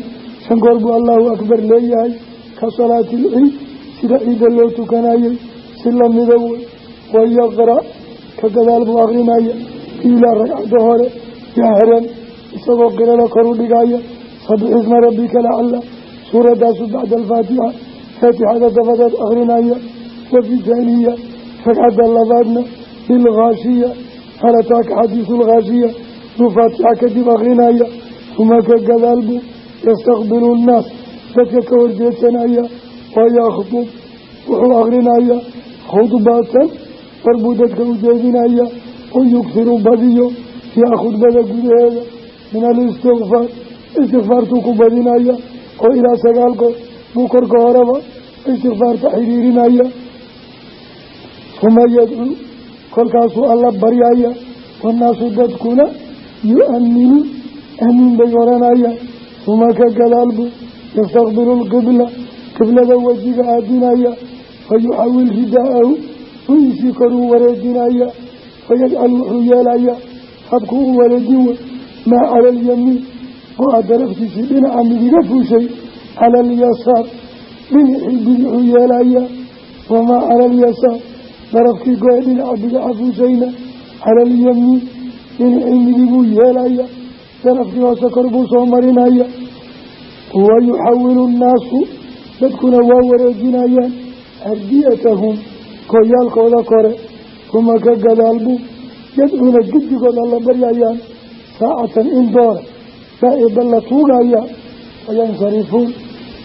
shan goor buu allahu akbar leeyahay. Ka salaati ilciid sida ciidda loo tukanayay si lamida wey wayaqra' ka isagoo qirada kor u dhigaya sabix isma rabbika lacala suuradaasu bacda alfaatixa. Faatixada dabadeed akrinaya wa fi taaniya ragcadda labaadna bilkhaashiya hal ataaka xadiisu lkhaashiya duu faatixa kadib akrinaya uma ka gadaal buu yastakbilu nnaas. Dadka ka horjeedsanaya wayakhdub wuxuu akrinaya khudbatan. War buu dadka u jeedinaya. Oo yugsiru badiyo. Fiiha khudbada gudaheeda min alistikfaar istikfaartuu ku badinaya oo ilaa sagaal goor buu korka horeba istikfaarta xiriirinaya uma yadcuu kolkaasuu alla baryaya wannaasu dadkuna yu-aminuun amiin bay oranayaan uma ka gadaal buu yastaqbilu lqibla qiblada wejiga aadinaya fayuxawil ridaahu ru'iisii koruu wareejinaya fayajcal wuxuu yeelaya habku u wareejin wey maa cala alyamiin go-a daraftiisii dhinaca midiga fuushay cala alyasaar dhinacii bidixuu yeelaya wamaa cala alyasaar darafkii go-e dhinaca bidaxa fuushayna cala alyamiin dhinacii midiguu yeelaya darafkii hoose kor buu soo marinaya wayuxawilu nnaasu dadkuna waa wareejinayaan ardiyatahum kooyaalkooda kore uma ka gadaalbu yadcuuna guddigood alla baryayaan saacatan in doora daa'iba la tuugayaan fayansarifuun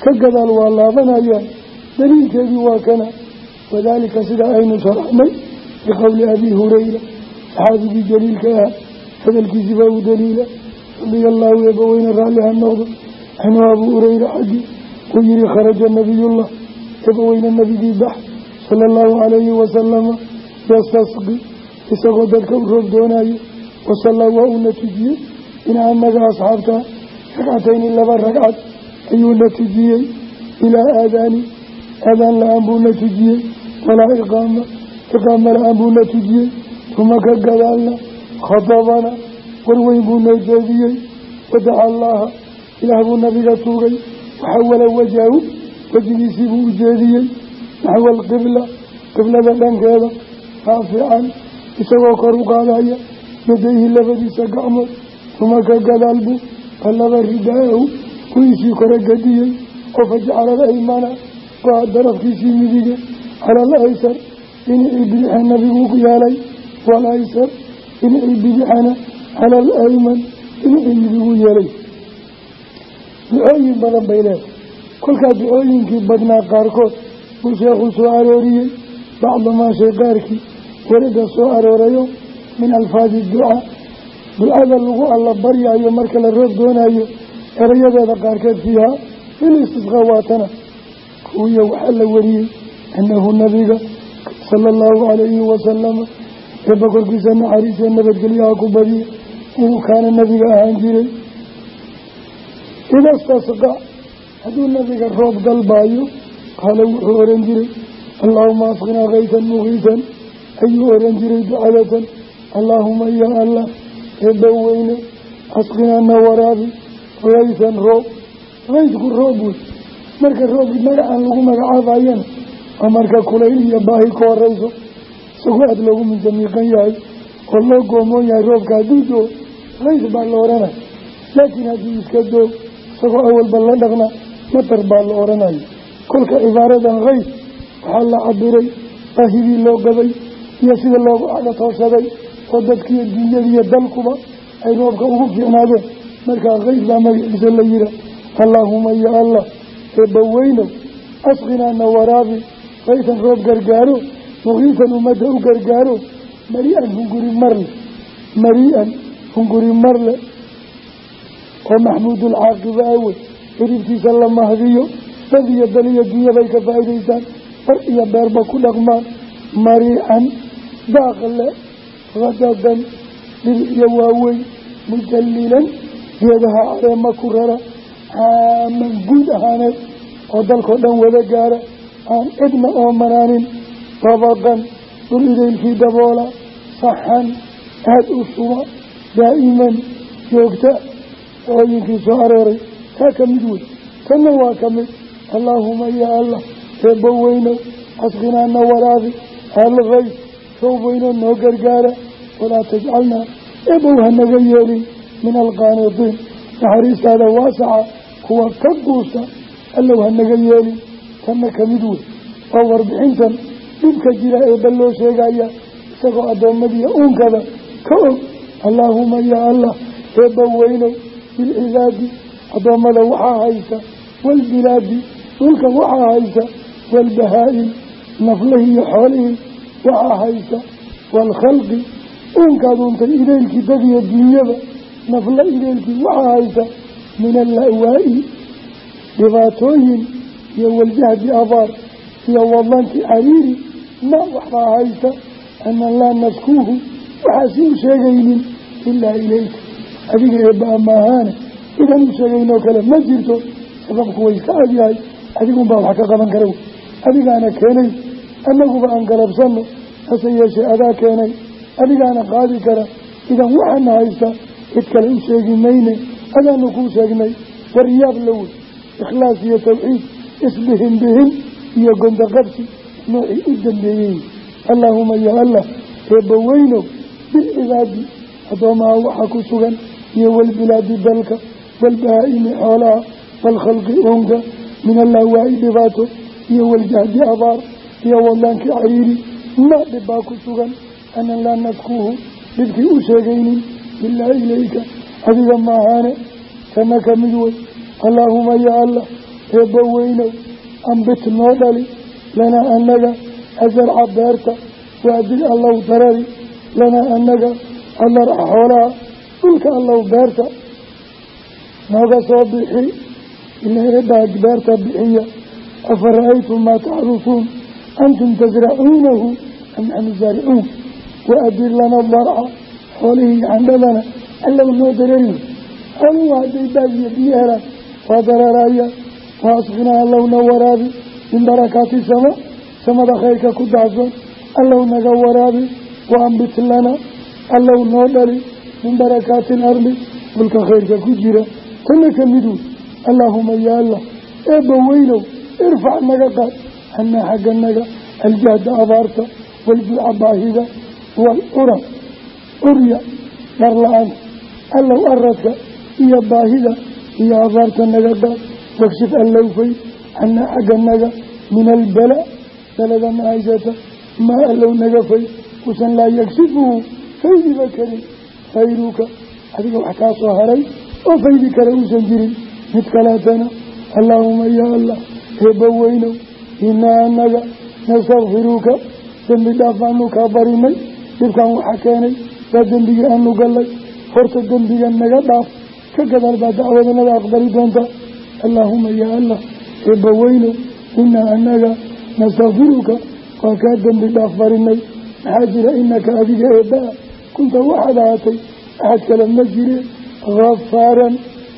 ka gadaal waa laabanayaan daliilkeedii waa kana. Wadaalika sidaa aynu sharaxnay biqowli abii hurayra saxaabigii jaliilka ah hadalkiisii baa u daliila radia allaahu eebaweyne raalli ha noqdo. Anuu abuu hurayra xaggii uu yihi kharaja nabiyullah eebaweyne nabigii bax sala allahu calayhi wasalama yastasqi isagoo dadka u wasallaa waa uuna tujiyey ina annaga asxaabta ragcatayni laba ragcad ayuuna tujiyey ilaa aadaani aadaan la'aan buuna tujiyey walaa iqaama iqaama la'aan buuna tujiyey uma ka gadaalna khadabana warweyn buu noo jeediyey wadaca allaaha ilaah buu nabiga tuugay waxawala wajahu wejigiisii buu u jeediyey qiblada dhankeeda raafican isagoo kor yadayhi labadiisa gacmood uma ka gadaal buu qallaba ridaahu kuwiisii kore gadiyey oo fajacala alaymana waa darafkiisii midige. Cala alaysar dhinacii bidixee nabiguu ku yeelay waalaysar dhinacii bidixana cala alayman dhinacii midiguu yeelay. Ducooyin badan bay leedahay. Kolkaa ducooyinkii badnaa qaarkood buu sheekhuu soo arooriyey bacdumaa shay qaarkii warida soo aroorayo min alfaadi ducaa ducada lagu alla baryaayo marka la roob doonayo erayadeeda qaarkeed fiihaa fil istisqaa waatana kuwiya waxaa la wariyey annahu nabiga sala allahu calayhi wasalama eebba korkiisa naxariisee nabadgelyaha ku badiya inuu kaana nabiga ahaan jiray. Ida istasqa hadduu nabiga roob dalbaayo qaala wuxuu oran jiray allaahuma asqinaa kaytan muqiitan. Ayuu oran jiray allaahuma ya allah eebba weyne asqinaana waraabi kaytan roob kaydku roob wey. Marka roob magacan lagu magacaabayana waa marka kulayl iyo baahi ka horeyso isagoo aada loogu minsamiiqan yahay oo loo goomoon yahay roobka hadduu doo kayd baa la odhanaya laakiin haddii iska doo isagoo awalba la dhaqna matar baa la odhanaya kolka cibaaradan waxaa la cabiray baahidii loo qabay iyo sida loogu cadhatoosaday oo dadkiiyo dunyadiiyo dalkuba ay roobka ugu fiicnaadeen. Markaa kayd baa magaciisa la yihaa allaahuma ya allah eebba weynow asqinaana waraabi kaytan roob gargaaro muqiitan ummadda u gargaaro mari-an hunguri marle mari-an hunguri marle oo maxmuudulcaaqiba awey xiribtiisa la mahdiyo dad iyo dal iyo dunyabay ka faa'idaystaan bar iyo beerba ku dhaqmaan mariican daaqle hadadan dhir iyo waaweyn mujallilan geedaha caleema ku rara caaman guud ahaaneed oo dalkao dhan wada gaara. Aan cidna oo manaanin dabaqan dhul idaylkii daboola saxan aada u suba daa'iman joogta ooyinkii soo arooray. Taa ka mid wey tanna waa ka mid. Allaahuma yaa allah eebbo weynow asqinaana waraabi alkays roob weyno noo gargaara walaa tajcalnaa eebow hanaga yeelin min alqaanidiin naxariistaada waasaca kuwa ka guusta allow hanaga yeelin tanna ka mid wey waa warbixintan dhibka jira eebba loo sheegaya isagoo addoommadiiyo uunkada ka og allaahuma yaa allah eebba weynow bilcibaadi addoommada waxaa haysa waalbilaadi dhulkan waxaa haysa waalbahaa-im naflihii iyo xoolihii waxaa haysa waalkhalqi uunkaad uuntay ileylkii dadiyo dunyada nafla ileylkii waxaa haysa min allawaa'i dhibaatooyin iyo waljahdi abaar iyo wadanti cariiri. Ma waxbaa haysa anan laa naskuuhu waxaasi u sheegaynin ilaa ilayka. Adiga eebba maahaane idan u sheegaynoo kale ma jirto. Sababku way iska agyahay adigunbaa ka qaban kara adigaana annaguba aan galabsanno hase yeeshee adaa keenay. Adigaana qaadi kara. Idan waxaana haysta cid kale u sheegi mayne. Adaanu kuu sheegnay waryaab la wey ikhlaas iyo tawxiid isbihin bihin iyo gondaqabsi noocii u dambeeyey. Allaahuma ya allah eebba weynow bilcibaadi addoomaha waxaa ku sugan iyo walbilaadi dalka walbahaa-imi xoolaha waalkhalqi uunka min allahwaa'i dhibaato iyo waljahdi abaar iyo wadaankii cariiri ma dhibbaa ku sugan anan laa nadkuuhu dhibkii u sheegaynin ilaa ilayka adiga maahaane kana ka mid wey allaahuma ya allah eebba weynow ambit noo dhali lanaa annaga azarca beerta waadil allow darari lanaa annaga adarca xoolaha dhulka allow beerta nooga soo bixi ila eebaa beerta bixiya afara-aytum maa taxrusuun antum tasracuunahu am naxnu zaaricuun waadir lana darca xoolihii candhadana allow noo dareeri xooluhu hadday baagiyo biyo helaan waa dararaya wa asqinaa allowna waraabi min barakaati sama samada khayrka ku daacsan allow naga waraabi wa ambit lana allow noo dhali min barakaati ilardi dhulka khayrka ku jira hanaa xagga naga aljahda abaarta waljuuca baahida waalcura curya dhar la'aanta allow aradka iyo baahida iyo abaarta naga qaad wakshif allowfay hanaa xagga naga min albala baladana haysata maa allow naga fay usan laa yagshifuhu faydiba karin khayruka adiga wax kaa soo haray oo faydi kale uusan jirin mid kaleetana allaahuma yaa allah inaa anaga nastakfiruka dembi dhaaf aanu kaa barinay dhibkan waxaa keenay waa dembigii aanu gallay. Horta dembiga naga dhaaf ka gadaal baa dacwadanada aqbali doonta. Allaahuma yaa allah eebba weynow inaa anaga nastakfiruka waa kaa dembi dhaaf barinay. Maxaa jira inaka adiga eebbaa kunta waxaad ahaatay axad kale ma jire khafaaran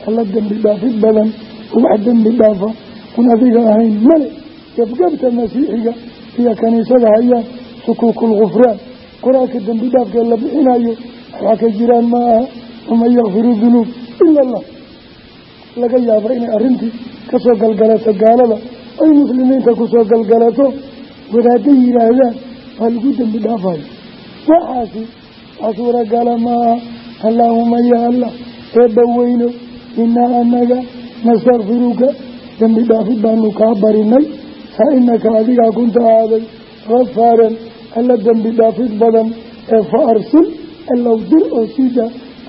alla dembi dhaafid badan oo wax dembi dhaafa un adiga ahayn male gabgabta masiixiga iyo kaniisada hayaan sukuukul khufraan qur'aanka dembi dhaafkee la bixinayo waxaa ka jiraan ma aha waman yakfiru dunuub ila allah laga yaaba inay arrintii ka soo galgalato gaalada ay muslimiinta ku soo galgalato wadaadday yidhaahdaan waa lagu dembi dhaafayo waxaasi wax suuragala maaha allaahuma yaa allah eebba weyno inaa anaga nastakfiruka dembi dhaafid baanu kaa barinay fa inaka adigaa kunta ahaaday khafaaran alla dembi dhaafid badan ee fa arsil allow dir oo siida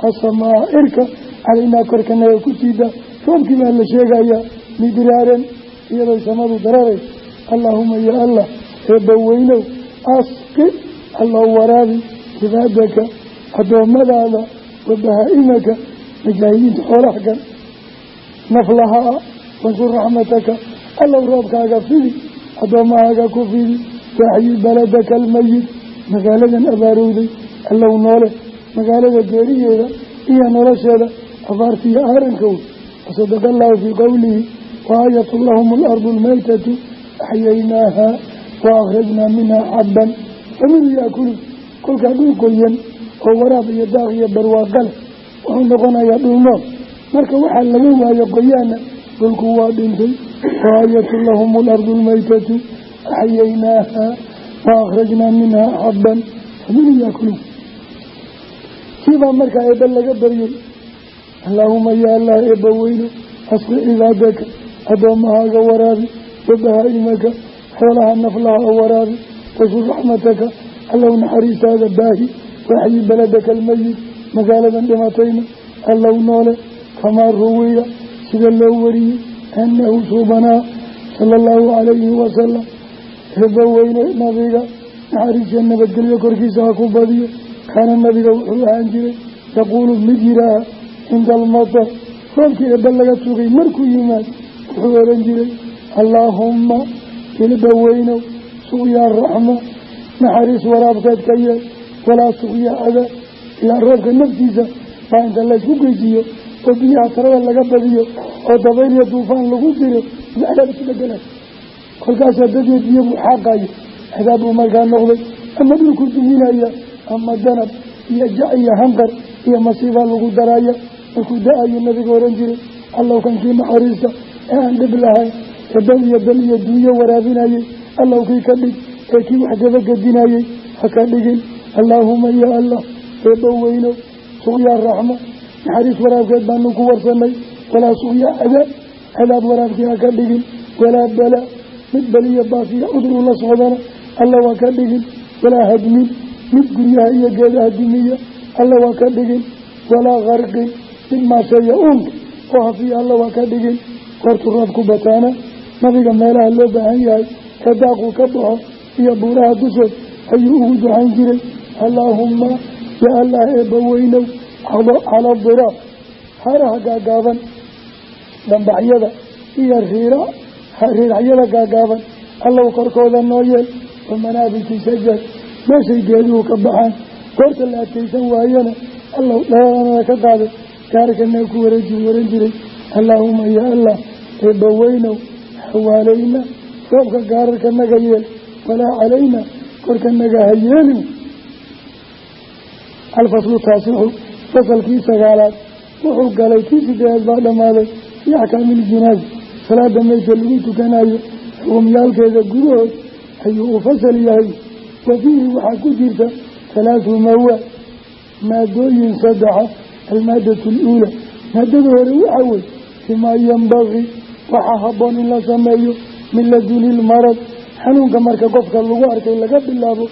asamaa irka calaynaa korkanaga ku siida roobkii baa la sheegayaa midraaran iyadoo samadu dararaysa allaahuma yaa allah eebba weynow asqi allow waraabi cibaadaka addoommadaada wa bahaa-imaka mujaahidiinta allow roobkaaga fidi addoommahaaga ku fidi waaxyi baladaka almayid magaaladan abaarowday allow noole magaalada geeriyeeda iyo nolosheeda abaartiiyo aarankow wasadaqa allahu fii qowlihi waayatu lahum alardu almaytatu axyaynaaha wa akhrajnaa minhaa xabban faminhu yaakulu kolkaa dhul qoyan oo waraab iyo daaq iyo barwaaqale wuxuu noqonayaa dhul laga waayo qoyaana dhulku waa dhintay waayatu lahum alardu almaytatu axyaynaaha wa akhrajnaa minhaa xabban faminhu yaakulu siibaa markaa eebba laga baryay allaahuma yaa allah eebba weyno asqi cibaadaka addoommahaaga waraabi wa bahaa-imaka xoolaha naflaha waraabi wasur raxmataka allow naxariistaada baahi waxyi beledaka almayid magaaladan dhimatayna allow noole kamaa ruwiya sida loo wariyey annahu suubanaa sala allahu calayhi wasalam eebba weyne nabiga naxariisiya nabadgelyo korkiisa ha ku badiyo. Kaana nabiga wuxuu ahaan jiray yaquulu mid yidhaaha cinda almatar roobkii eebba laga tugay markuu yimaad wuxuu ohan jiray allaahumma ilba weynow suqyaa raxma. Naxariis waraabkeed ka yeel walaa suqya cadaab ilaa roobka naftiisa baa inta laysku geysiiyo oo biyaha tarada laga badiyo oo dabayl iyo duufaan lagu diro cadaab isu bedelay kolkaasaa dadeed biyo buu cadaab buu markaa noqday ama dhulku duminaya ama danab iyo jac iyo hanqar iyo masiibaa lagu daraya markuu da'ayo nabiga ohan jiray allow kankii naxariista ee aan dhib lahayn ee dal iyo dal iyo duunyo waraabinayay allow kii ka dhig ee kii wax dabagedinayey ha ka dhigin allaahuma yaa allah eebba weyno suqyaa raxma naxariis waraabkeed baanu ku warsanay walaa suqyaa cadaab cadaab waraabkii ha ka dhigin walaa balaa mid beliya baasiya cudur ula socdana alla waa ka dhigin walaa hadmin mid guryaha iyo geedaha dumiya alla waa ka dhigin walaa qarqin mid maasheeya uunka oo hafiya alla waa ka dhigin goortu roob ku bataana nabiga meelaha loo baahan yahay ee ka baxo iyo buuraha dushood ayuu ugu duxayn jiray allaahumma ya allah eebba weynow cala diraab haraha gaagaaban dhambaxyada iyo riira riiraxyada gaagaaban allow korkooda noo yeel wa manaabiti shajar meeshay geeduhu ka baxaan goorta la adkaysan waayana allow dheeranada ka qaaday gaarkanaa ku wareeji waran jiray allaahuma ya allah eebba weynow xawaalayna roobka gaararka naga yeel walaa calayna korka naga ha fasalkii sagaalaad wuxuu galay kii sideedaad baa dhammaaday fii axkaami iljinaazi salaada meydka lagu tukanayo xukumyaalkeeda gudahood ayuu u fasal yahay. Wa fiihi waxaa ku jirta halaathu mawaa maadooyin saddexa almaadatu aluula maadada hore waxaa wey fimaa yambaqii waxaa habboon in la sameeyo min laduni ilmarad xanuunka marka qofka lagu arkay laga bilaabo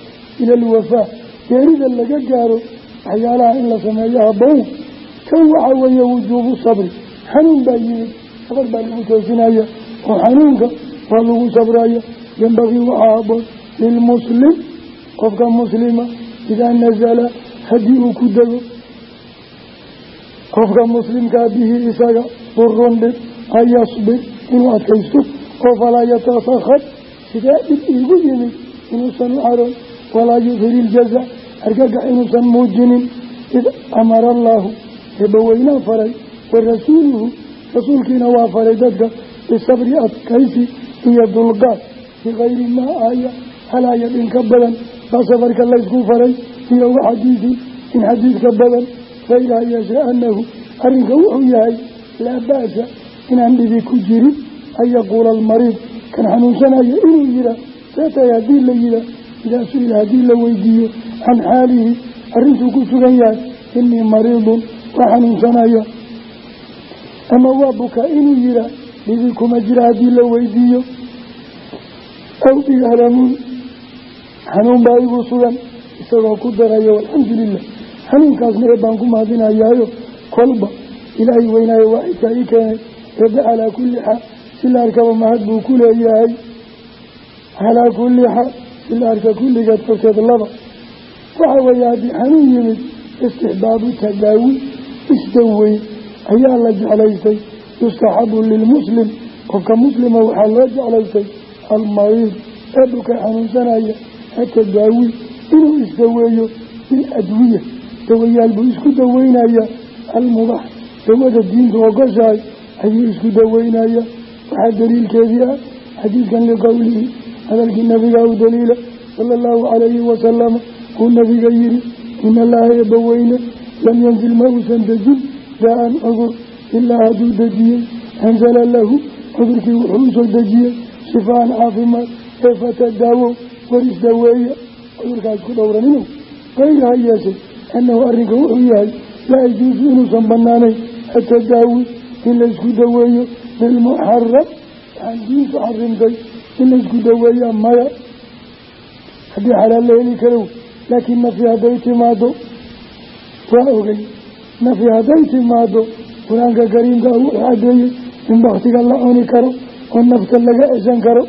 ila alwafaa geerida laga gaaro waxyaalaha in la sameeyo habboon kan waxaa weeye wujuubu sabri. Xanuun baa yimid sabar baa lagu toosinaya oo xanuunka waa lagu sabraya yambagii waxaa habboon lilmuslim qofka muslima idaa nasala haddii uu ku dego. Qofka muslimkaa bihi isaga durun dhib an yasbir inuu adkaysto oo falaa yatasakad sidee dhib iigu yimid inuusan u argagax inuusan muujinin id amara allaahu eebbaweynaa faray wa rasuuluhu rasuulkiina waa faray dadka bisabri adkaysi iyo dulqaad bikayri maa aaya halaaya dhinka badan baa safarka laysku faray iyo wa xadiidin in xadiidka badan faidaa yasha anahu arrinka wuxuu yahay laa ba'sa inaan dhibi ku jirin an yaquula almariid kan xanuunsanaya inuu yihaa seetahay haddii la yihaa idaa su'ila haddii la weydiiyo can xaalihi arrintuu ku sugan yahay inii mariidun waa xanuunsanaya ama waa bukaa inuu yihaa dhibi kuma jira haddii la weydiiyo. Aw bialamuun xanuun baa igu sugan isagoo ku daraya walxamdu lilah xanuunkaasna ee baan ku mahadinayaayo kolba ilaahay weynaayo waacidkaa ii keenay eebbe calaa kulli la arka kulligeed waxa weeye xanuun yimid istixbaabu tadaawi isdawey ayaa la jeclaystay. Yustaxabu lilmuslim qofka muslima waxaa loo jeclaystay almariid eebbuka xanuunsanaya atadaawi inuu isdaweeyo biladwiya dawayaal buu isku daweynaya almubax dawada diinta ogoshahay ayuu isku daweynaya. Waxaa daliilkeedii ah xadiidkan liqowlihi hadalkii nabiga u daliila sala allahu calayhi wasalama uu nabiga yihi ina allaha eebbaweyne lam yanzil ma uusan dejin daa-an cudur ilaa hadduu dejiyey anzala lahu cudurkii wuxuu u soo dejiyey shifaan caafimaad ee fatadaawo war isdaweeya cudurkaas ku dhowraninu kayra ha yeeshay annahu arrinka wuxuu yahay laa yajuusu inuusan banaanayn atadaawi in laysku daweeyo bilmuxaram waxaan diintu in laysku daweeyaa maya. Haddii xalaal la heli karow laakiin nafi hadday timaado waa ogey nafi hadday timaado qur'aanka kariimka wuxuu cadeeyey in baktiga la cuni karo oo nafta laga ceshan karo.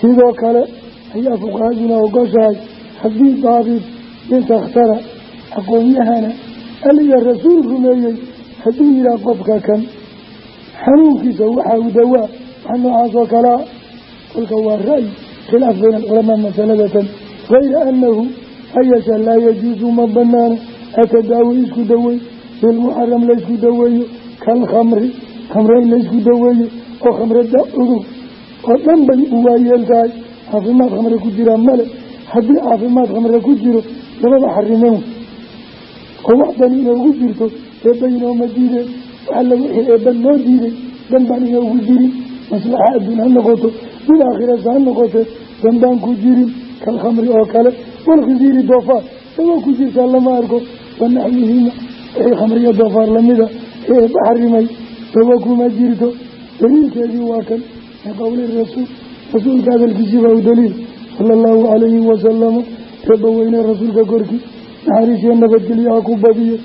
Sidoo kale ayaa fuqahaduna ogoshahay haddii daabib nin takhtara aqoon-yahana aliya rasuul rumeeyey hadduu yidhaah qofka kan xanuunkiisa waxaa u dawaa wax noocaas oo kalea kolka waa ra'yi khilaaf bayna alculamaa masaladatan gayra annahu hayasha laa yajuusu ma banaana atadaawi isku dawey bilmuxaram laysku daweeyo kalkhamri khamre in laysku daweeyo oo khamrada cudur oo dhan bay u waayeel tahay caafimaad khamre ku jiraa male haddii caafimaad khamre ku jiro labada xarimeen oo wax dan inoogu jirto maslaxa adduun ha noqoto mid aakhirasa ha noqotee dan baan ku jirin kalkhamri oo kale walkhisiiri doofaar dawa ku jirtaa lama arko wanaxwihima wixii khamriya doofaar lamida ee eebba xarimay dawa kuma jirto daliilkeedii waa kan min qowli rasuul rasuulka hadalkiisii baa u daliil sala allahu calayhi wasalama eebbaweyne rasuulka korkii naxariisiyo nabadgelyo ha ku badiyo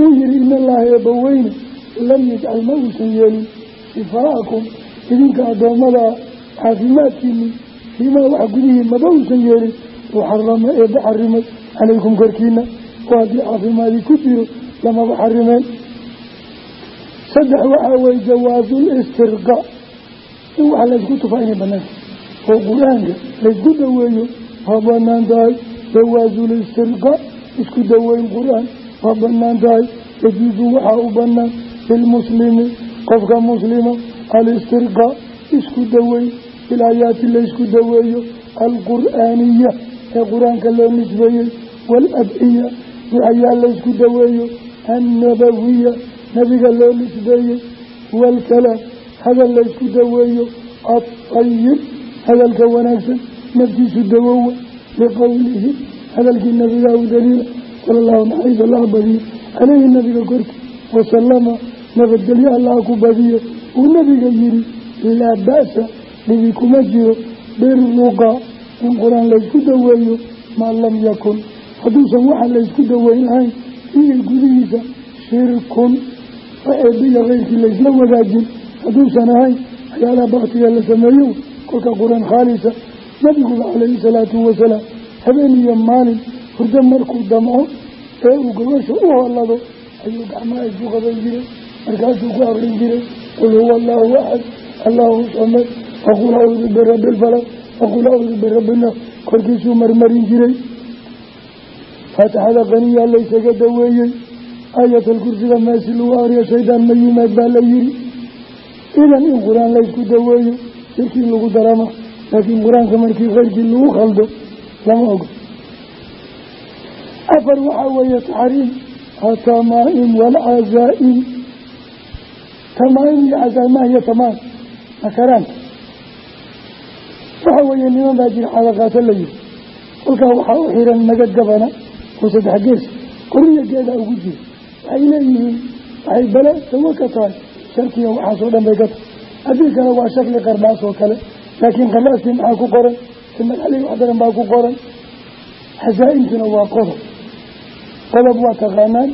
uu yihi in allaha eebbaweyne lam yajcal ma uusan idinka addoommadaa caafimaadkiini fiimaa wax gudihii maba uusan yeelin uu xarama eebba xarimay calaykum korkiina oo haddii caafimaadii ku jiro lamaba xarimeen saddex waxaa weye jawaasul istirqa. In wax laysku tufaa inay banaanta oo qur'aanka laysku daweeyo waa bannaan tahay. Jawaasul istirqa isku daweyn qur'aan waa bannaan tahay. Yajuusu waxaa u banaan lilmuslimi qofka muslima alistirqa isku daweyn bilaayaati laysku daweeyo alqur'aaniya ee qur'aanka loo nisbeeyey waaladciya ducayaa laysku daweeyo annabawiya nabiga loo nisbeeyey waalkalaam hadal laysku daweeyo aayib hadalka wanaagsan naftiisu dawowa liqowlihi hadalkii nabiga u daliila sala allahu naxariis allaha badiye caleyhi nabiga korkii wasalama nabadgelyo allaha uu nabiga yihi laa ba'sa dhibi kuma jiro. Biruqa in qur'aan laysku daweeyo maa lam yakun. Hadduusan waxa laysku daweyn lahayn fiihi gudihiisa shirkun. Wa eebiya keyrkii laysla wadaajin hadduusan ahayn waxyaalaha baktiga la sameeyo kolka qur'aan khaalisa. Nabiguba calayhi salaatu wasalaam habeen iyo maalin hurdo markuu damco ee uu gobasha u hollado ayuu gacmaha isku qaban jiray markaasuu ku aqrin jiray qul huwa allaahu axad allahu samad waqul acuudu birabbi lfalaq waqul acuudu birabbi nas korkiisuu marmarin jiray faatixada qaniyaa laysaga daweeyey aayatalkursiga meesi lagu ariyo shaydaan ma yimaad baa la yiri idan in qur'aan laysku daweeyo shirki in lagu darama laakiin qur'aanka markii keyrkii lagu khaldo lama ogo afar waxaa weeye tamaa'im iyo cazaaimaha iyo tamaan makaraanka waxa weeye niman baa jira xadaqaato la yihi kolkaa waxaa u xiran magad gabana oo saddex gees qoriya geeda ugu jira. Waxay leeyihiin waxay bale dawo ka tahay sharkiga waxaasoo dhan bay ka tahay. Haddii kale waa shakli qardhaas oo kale laakiin qardhaaskii maxaa ku qoran simadxalii wax baa ku qoran xasaa-intuna waa qodob. Qodob waa taqaanaan.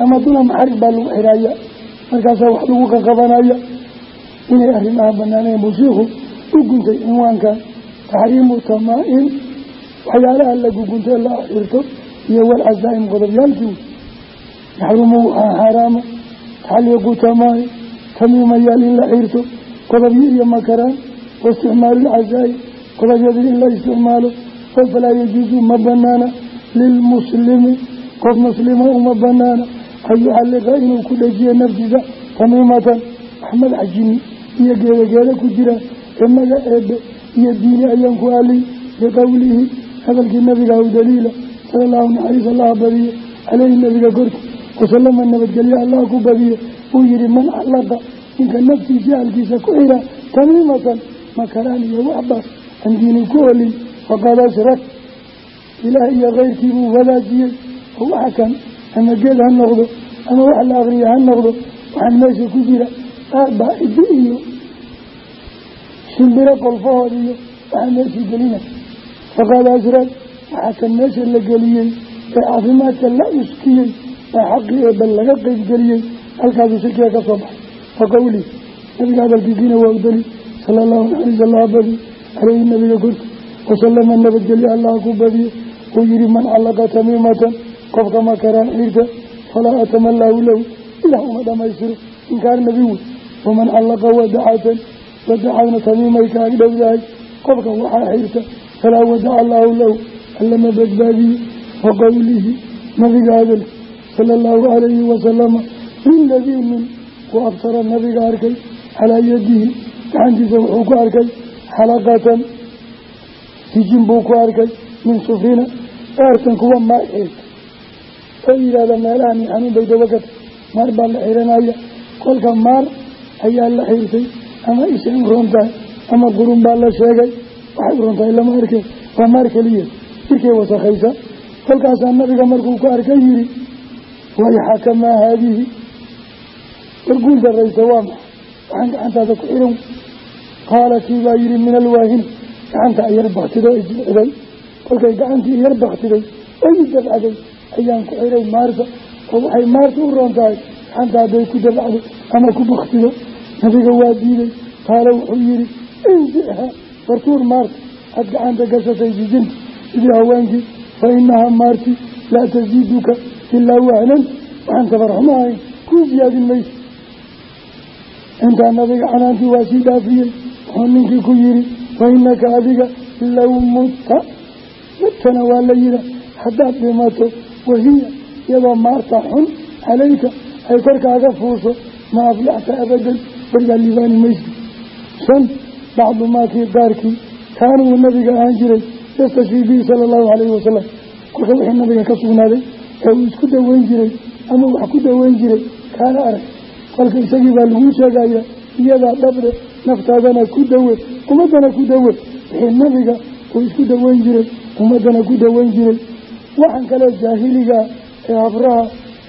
Ama duna maxarig baa lagu xiraaya markaasaa wax lagu qaqabanaya inay arrimaha banaaneen buu shiikhu u guntay cinwaankan taxriimu tamaa-in waxyaalaha la guguntay la xirto iyo walcasaa-im qodobyaalkii yaxrumu waxaa xaaraama taxliiqu tamaa-in tamiimayaal in la xirto qodobyo iyo makaraan. Wa isticmaalu lcasaa-im in la isticmaalo. Oo yajuusu ma banaana lilmuslimi qof muslima uma banaana yuxalliqa inuu ku dhejiyo naftiisa tamiimatan wax madax jini iyo geedageeda ku jiraan ee maga eebe iyo diini ayaan ku alin biqowlihi hadalkii nabiga u daliila sala allahu naxariis allaha badiye caleyhi nabiga korki wasalama nabadgelyo allah ku badiye uu yihi man callaqa ninka naftiisa halkiisa ku xira tamiimatan makaraan iyo waxbaas aan diini ku olin faqad ashrak ilaah iyo keyrkii buu wadaajiyey ama geed ha noqdo ama wax la akriya ha noqdo waxaan meesha ku jira aarbaa idi iyo shimbiro qolfahood iyo waxaa meeshii gelina. Faqad ashrak waxaa kan meesha la geliyey ee caafimaadka la uskiyey ee xaqii eebal laga qeybgeliyey halkaasuu shirkiga ka soo baxay. Wa qowli nabiga hadalkiisiina waa u dali sala allahu naxariis allaha callaqa tamiimatan qofka makaraan xirta falaa atama allaahu lahu ilah uma dhamaystiro. Inkaar nabi wey waman callaqa wadacatan wadacadna tamiimay ka ag dhowdahay qofka waxaa xirta falaa wadaca allaahu lahu allama badbaadiye wa qowlihi nabiga hadalki sala allahu calayhi wasalama liladii min ku absara nabiga arkay calaa yadihi gacantiisa wuxuu ku arkay xalaqatan sijin buu ku arkay min sufrina eertan kuwa maar xirta oo yidhaahda meelahan i xanuun bay daba gata maar baa la xiranaya kolka maar ayaa la xirtay ama isay u roon tahay ama qurun baa la sheegay. Waxay u roon tahay lama arkay waa maar keliya. Jirkay wasakhaysa kolkaasaa nabiga markuu ku arkay yidhi wayxakamaa haadihi. Warguul daraysa waa maxa waxaan gacantaada ku xiran qaala kii baa yihi min alwaahini gacanta ayar baktidoo isjilciday kolkay gacantii yar baktiday oy i dabcaday ayaan ku xiray maarta oo waxay maarta u roon tahay gacanta hadday ku dabacdo ama ku baktido nabiga waa diiday qaala wuxuu yihi inzicha wartuur maarta aad gacanta gashatay jijinta sidii haweenkii fa inahaa maarti laa tasiiduka ilaa wahnan waxaan tabarxumo ahayn kuu siyaadin mayso intaa nabiga canaantii waa sii dhaafiyey wuxuu ninkii ku yihi fa inaka adiga low mutta mutana waa la yiha haddaad dhimato wahiya iyadoo maarta xun calayka ay korkaaga fuusho ma aflaxta abadan weligaa liibaani maysa shan bacdu maakii qaarkii kaanuu nabiga ahaan jiray yastashfii bihi sala allahu calayhi wasalam kolka wixii nabiga ka sugnaaday ee uu isku daweyn jiray ama wax ku daweyn jiray kaana arag. Kolka isagii baa laguu sheegaya iyadaa dhabde naftaadana ku dawe ummaddana ku dawe. Wixii waxaan kale jaahiligaa ee habraha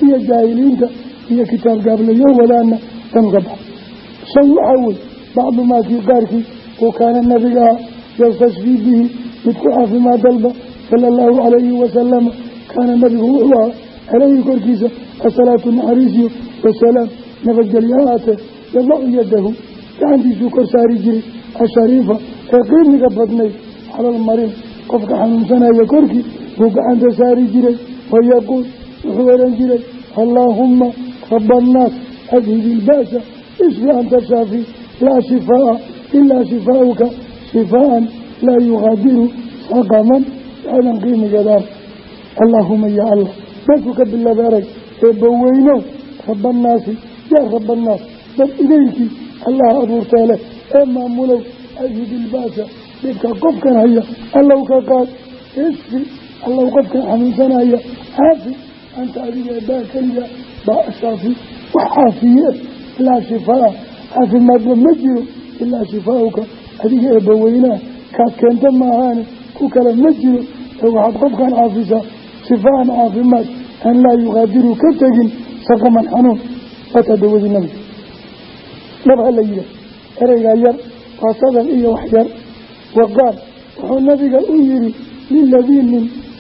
iyo jaahiliinta iyo kitaab gaablayo wadaana danuga bax shan waxaa wey bacdu maakii qaarkii uu kaana nabigaha yastashfii bihi mid ku caafimaad dalba sala allahu calayhi wasalama kaana nabigu wuxuu ahaa caleyhi korkiisa asalaatu naxariisiyo wasalaam nabadgelyo ha aatee yadacu yadahu gacantiisuu kor saari jiray ashariifa ee qiimiga badnayd calalmarin qofka xanuunsanaya korkii buu gacanta saari jiray wayaquul wuxuu ohan jiray. Allaahumma raba annaas adhib ilba'sa ishfi anta shaafi laa shifaa'a ilaa shifaa'uka. Shifaa'an laa yuqaadiru saqaman waxadan qiimigeedaan allaahuma yaa allah meeshuu ka bilaaba arag eebbaweynow rabannaasi yaa rabannaas dad idaylkii allaha abuurtee leh ee maamulow adhib ilba'sa dhibka qofkan haya allow allow qofkan xanuunsanaya caafi anta adiga eebaa keliga baa shaafi wax caafiye laa shifaa. Caafimaadba ma jiro ilaa shifaauka adiga eebbaweynaha kaad keenta maahaane ku kale ma jiro. Ee waxaad qofkan caafisaa shifaan caafimaad aan laa yuqaadiru ka tegin saqaman xanuun. Waataa dawadii nabiga dhab ha la yihaah ereygaa yar waa sadar iyo wax yar. Waqaal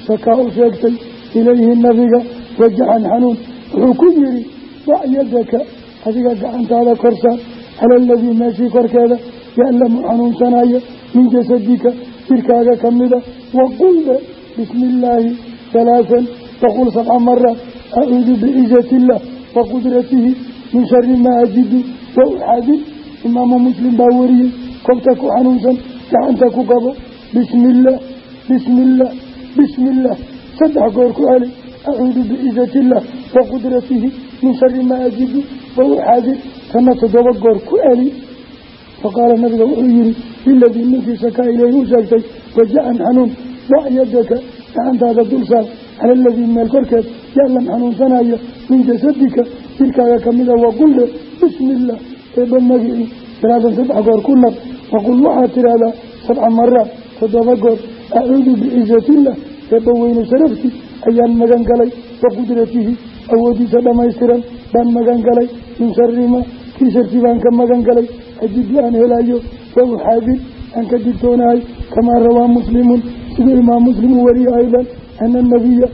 shakaa u sheegtay ilayhi nabiga wajaxan xanuun. Wuxuu ku yihi dac yadaka adiga gacantaada korsaar cala aladii meeshii korkeeda ya'lamu xanuunsanaya min jasadika jirkaaga ka mida waqul le bismi illaahi halaahan taqul sabca maraat acuudu bicizati illah wa qudratihi min shari maa ajidu wa uxadin imaamu muslim baa wariyey kobta ku xanuunsan gacanta ku qabo bismi illaah bismi bismi illaah saddex goor ku celi. Acuudu bicizati illah wa qudratihi min shari maa ajidu wa uxaadir tanna toddoba goor ku celi. Faqaala nabiga wuxuu yihi liladii ninkii shakaa ileyhi u sheegtay waja-an xanuun dac yadaka gacantaada dulsaar cala aladii meel korkeed yaclam xanuunsanaya min jasadika jirkaaga kamida waqulle bismi illaah eeba magicii salaadan saddex goor ku nab waqul waxaad tidhaahdaa sabca goor acuudu bicizatillah eebba weyne sharaftii ayaan magan galay wa qudratihi awoodiisa dhammaystiran baan magan galay min sharima kii shartii baan ka magan galay ajidu aan helayo wa uxaadir aan ka digtoonahay kamaa rawaa muslimun siduu imaam muslim u wariyay aydan ana nabiya